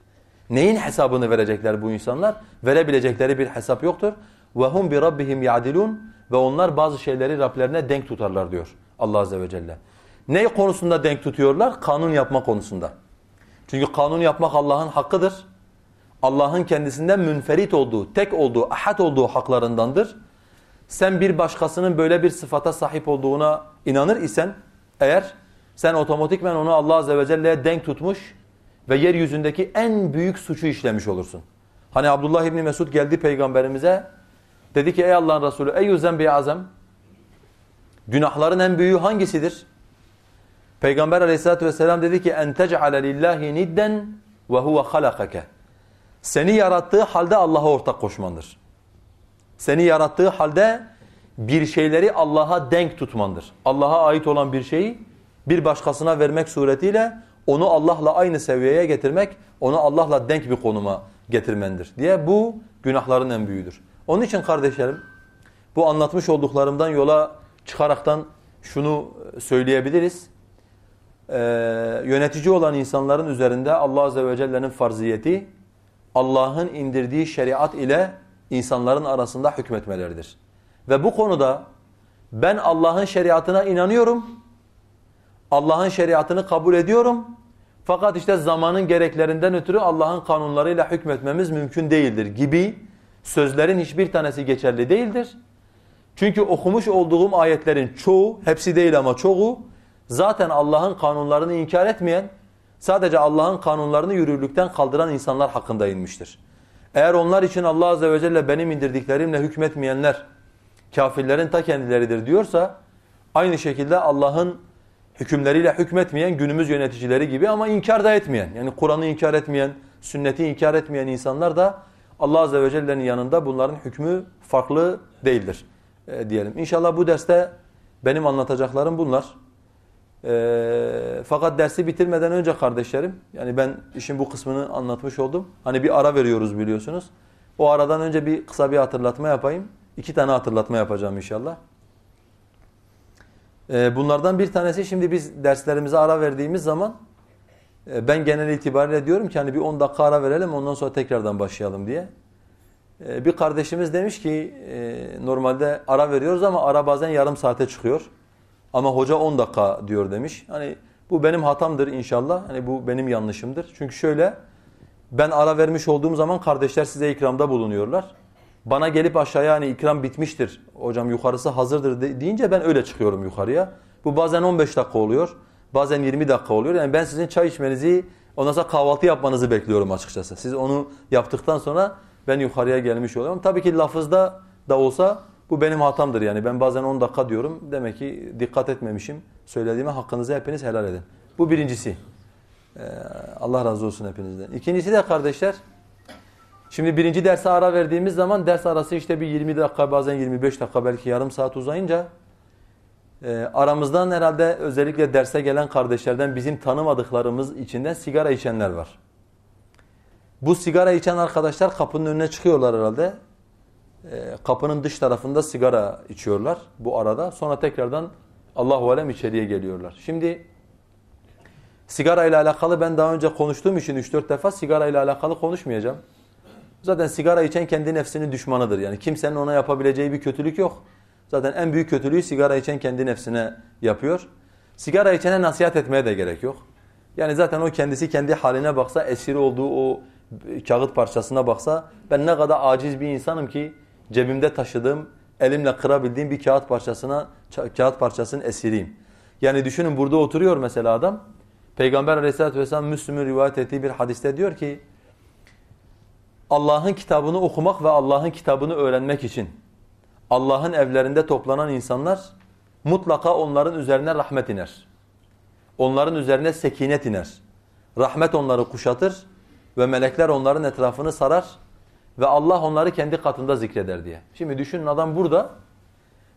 Neyin hesabını verecekler bu insanlar? Verebilecekleri bir hesap yoktur. وَهُمْ بِرَبِّهِمْ يَعْدِلُونَ Ve onlar bazı şeyleri Rablerine denk tutarlar diyor Allah Azze ve Celle. Ne konusunda denk tutuyorlar? Kanun yapma konusunda. Çünkü kanun yapmak Allah'ın hakkıdır. Allah'ın kendisinden münferit olduğu, tek olduğu, ahad olduğu haklarındandır. Sen bir başkasının böyle bir sıfata sahip olduğuna inanır isen eğer sen otomatikmen onu Allah Azze ve Celle'ye denk tutmuş ve yeryüzündeki en büyük suçu işlemiş olursun. Hani Abdullah İbni Mesud geldi peygamberimize dedi ki ey Allah'ın Resulü ey zembi azem günahların en büyüğü hangisidir? Peygamber aleyhissalatü vesselam dedi ki tec'ale lillahi nidden ve huve halakake. Seni yarattığı halde Allah'a ortak koşmandır. Seni yarattığı halde bir şeyleri Allah'a denk tutmandır. Allah'a ait olan bir şeyi bir başkasına vermek suretiyle onu Allah'la aynı seviyeye getirmek, onu Allah'la denk bir konuma getirmendir diye bu günahların en büyüğüdür. Onun için kardeşlerim bu anlatmış olduklarımdan yola çıkaraktan şunu söyleyebiliriz. Ee, yönetici olan insanların üzerinde Allah Azze ve Celle'nin farziyeti Allah'ın indirdiği şeriat ile insanların arasında hükmetmeleridir. Ve bu konuda ben Allah'ın şeriatına inanıyorum, Allah'ın şeriatını kabul ediyorum fakat işte zamanın gereklerinden ötürü Allah'ın kanunlarıyla hükmetmemiz mümkün değildir gibi sözlerin hiçbir tanesi geçerli değildir. Çünkü okumuş olduğum ayetlerin çoğu, hepsi değil ama çoğu zaten Allah'ın kanunlarını inkar etmeyen, sadece Allah'ın kanunlarını yürürlükten kaldıran insanlar hakkında inmiştir. Eğer onlar için Allah Azze ve Celle benim indirdiklerimle hükmetmeyenler kafirlerin ta kendileridir diyorsa aynı şekilde Allah'ın hükümleriyle hükmetmeyen günümüz yöneticileri gibi ama inkar da etmeyen yani Kur'an'ı inkar etmeyen, sünneti inkar etmeyen insanlar da Allah Azze ve Celle'nin yanında bunların hükmü farklı değildir e, diyelim. İnşallah bu derste benim anlatacaklarım bunlar. E, fakat dersi bitirmeden önce kardeşlerim, yani ben işin bu kısmını anlatmış oldum. Hani bir ara veriyoruz biliyorsunuz. O aradan önce bir kısa bir hatırlatma yapayım. İki tane hatırlatma yapacağım inşallah. E, bunlardan bir tanesi şimdi biz derslerimize ara verdiğimiz zaman e, ben genel itibariyle diyorum ki hani bir 10 dakika ara verelim ondan sonra tekrardan başlayalım diye. E, bir kardeşimiz demiş ki e, normalde ara veriyoruz ama ara bazen yarım saate çıkıyor. Ama hoca 10 dakika diyor demiş. Hani bu benim hatamdır inşallah. Hani bu benim yanlışımdır. Çünkü şöyle ben ara vermiş olduğum zaman kardeşler size ikramda bulunuyorlar. Bana gelip aşağıya hani ikram bitmiştir. Hocam yukarısı hazırdır deyince ben öyle çıkıyorum yukarıya. Bu bazen 15 dakika oluyor. Bazen 20 dakika oluyor. Yani ben sizin çay içmenizi, ondan sonra kahvaltı yapmanızı bekliyorum açıkçası. Siz onu yaptıktan sonra ben yukarıya gelmiş oluyorum. Tabii ki lafızda da olsa bu benim hatamdır yani. Ben bazen 10 dakika diyorum. Demek ki dikkat etmemişim. Söylediğime hakkınızı hepiniz helal edin. Bu birincisi. Ee, Allah razı olsun hepinizden. İkincisi de kardeşler. Şimdi birinci derse ara verdiğimiz zaman ders arası işte bir 20 dakika bazen 25 dakika belki yarım saat uzayınca e, aramızdan herhalde özellikle derse gelen kardeşlerden bizim tanımadıklarımız içinden sigara içenler var. Bu sigara içen arkadaşlar kapının önüne çıkıyorlar herhalde. E, kapının dış tarafında sigara içiyorlar bu arada. Sonra tekrardan Allahu alem içeriye geliyorlar. Şimdi sigara ile alakalı ben daha önce konuştuğum için 3-4 defa sigara ile alakalı konuşmayacağım. Zaten sigara içen kendi nefsinin düşmanıdır. Yani kimsenin ona yapabileceği bir kötülük yok. Zaten en büyük kötülüğü sigara içen kendi nefsine yapıyor. Sigara içene nasihat etmeye de gerek yok. Yani zaten o kendisi kendi haline baksa, esiri olduğu o kağıt parçasına baksa ben ne kadar aciz bir insanım ki cebimde taşıdığım, elimle kırabildiğim bir kağıt parçasına kağıt parçasının esiriyim. Yani düşünün burada oturuyor mesela adam. Peygamber Aleyhisselatü vesselam Müslüm'ün rivayet ettiği bir hadiste diyor ki Allah'ın kitabını okumak ve Allah'ın kitabını öğrenmek için Allah'ın evlerinde toplanan insanlar mutlaka onların üzerine rahmet iner. Onların üzerine sekinet iner. Rahmet onları kuşatır ve melekler onların etrafını sarar ve Allah onları kendi katında zikreder diye. Şimdi düşünün adam burada.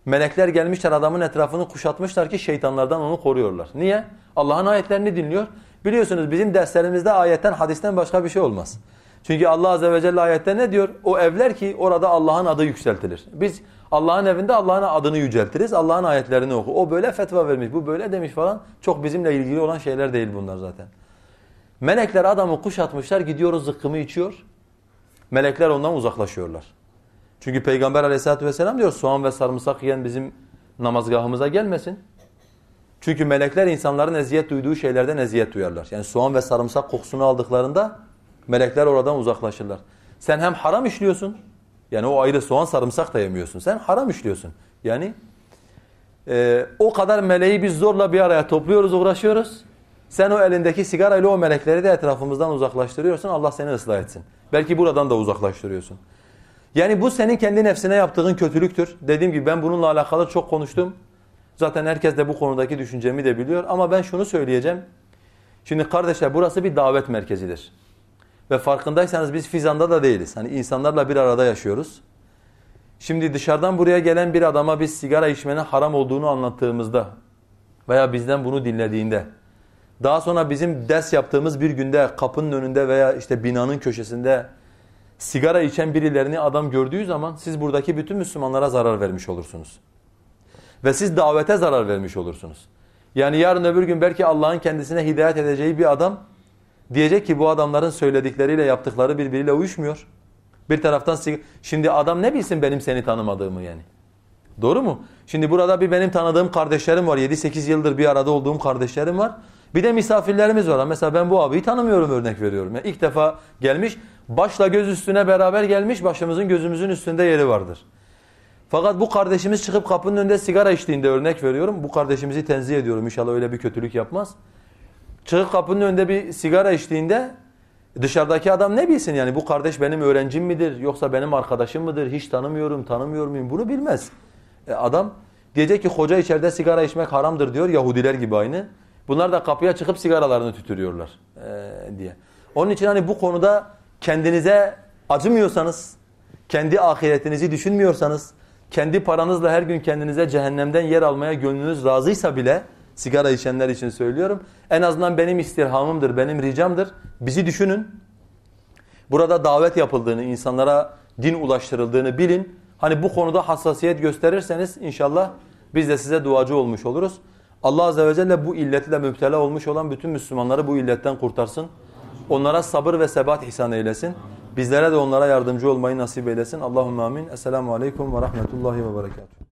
Melekler gelmişler adamın etrafını kuşatmışlar ki şeytanlardan onu koruyorlar. Niye? Allah'ın ayetlerini dinliyor. Biliyorsunuz bizim derslerimizde ayetten hadisten başka bir şey olmaz. Çünkü Allah azze ve celle ayette ne diyor? O evler ki orada Allah'ın adı yükseltilir. Biz Allah'ın evinde Allah'ın adını yüceltiriz. Allah'ın ayetlerini oku. O böyle fetva vermiş, bu böyle demiş falan. Çok bizimle ilgili olan şeyler değil bunlar zaten. Melekler adamı kuşatmışlar, gidiyoruz zıkkımı içiyor. Melekler ondan uzaklaşıyorlar. Çünkü Peygamber aleyhissalatü vesselam diyor soğan ve sarımsak yiyen bizim namazgahımıza gelmesin. Çünkü melekler insanların eziyet duyduğu şeylerden eziyet duyarlar. Yani soğan ve sarımsak kokusunu aldıklarında melekler oradan uzaklaşırlar. Sen hem haram işliyorsun, yani o ayrı soğan sarımsak da yemiyorsun. Sen haram işliyorsun. Yani e, o kadar meleği biz zorla bir araya topluyoruz, uğraşıyoruz. Sen o elindeki sigarayla o melekleri de etrafımızdan uzaklaştırıyorsun. Allah seni ıslah etsin. Belki buradan da uzaklaştırıyorsun. Yani bu senin kendi nefsine yaptığın kötülüktür. Dediğim gibi ben bununla alakalı çok konuştum. Zaten herkes de bu konudaki düşüncemi de biliyor. Ama ben şunu söyleyeceğim. Şimdi kardeşler burası bir davet merkezidir. Ve farkındaysanız biz Fizan'da da değiliz. Hani insanlarla bir arada yaşıyoruz. Şimdi dışarıdan buraya gelen bir adama biz sigara içmenin haram olduğunu anlattığımızda veya bizden bunu dinlediğinde daha sonra bizim ders yaptığımız bir günde kapının önünde veya işte binanın köşesinde sigara içen birilerini adam gördüğü zaman siz buradaki bütün Müslümanlara zarar vermiş olursunuz. Ve siz davete zarar vermiş olursunuz. Yani yarın öbür gün belki Allah'ın kendisine hidayet edeceği bir adam diyecek ki bu adamların söyledikleriyle yaptıkları birbiriyle uyuşmuyor. Bir taraftan şimdi adam ne bilsin benim seni tanımadığımı yani. Doğru mu? Şimdi burada bir benim tanıdığım kardeşlerim var. 7-8 yıldır bir arada olduğum kardeşlerim var. Bir de misafirlerimiz var. Mesela ben bu abiyi tanımıyorum örnek veriyorum. Yani ilk defa gelmiş, başla göz üstüne beraber gelmiş, başımızın gözümüzün üstünde yeri vardır. Fakat bu kardeşimiz çıkıp kapının önünde sigara içtiğinde örnek veriyorum. Bu kardeşimizi tenzih ediyorum. İnşallah öyle bir kötülük yapmaz. Çıkıp kapının önünde bir sigara içtiğinde dışarıdaki adam ne bilsin yani bu kardeş benim öğrencim midir yoksa benim arkadaşım mıdır hiç tanımıyorum tanımıyor muyum bunu bilmez. e, adam. Diyecek ki hoca içeride sigara içmek haramdır diyor Yahudiler gibi aynı. Bunlar da kapıya çıkıp sigaralarını tütürüyorlar e, diye. Onun için hani bu konuda kendinize acımıyorsanız, kendi ahiretinizi düşünmüyorsanız, kendi paranızla her gün kendinize cehennemden yer almaya gönlünüz razıysa bile sigara içenler için söylüyorum. En azından benim istirhamımdır, benim ricamdır. Bizi düşünün. Burada davet yapıldığını, insanlara din ulaştırıldığını bilin. Hani bu konuda hassasiyet gösterirseniz inşallah biz de size duacı olmuş oluruz. Allah Azze ve Celle bu illetle müptela olmuş olan bütün Müslümanları bu illetten kurtarsın. Onlara sabır ve sebat ihsan eylesin. Bizlere de onlara yardımcı olmayı nasip eylesin. Allahümme amin. Esselamu aleyküm ve rahmetullahi ve berekatuhu.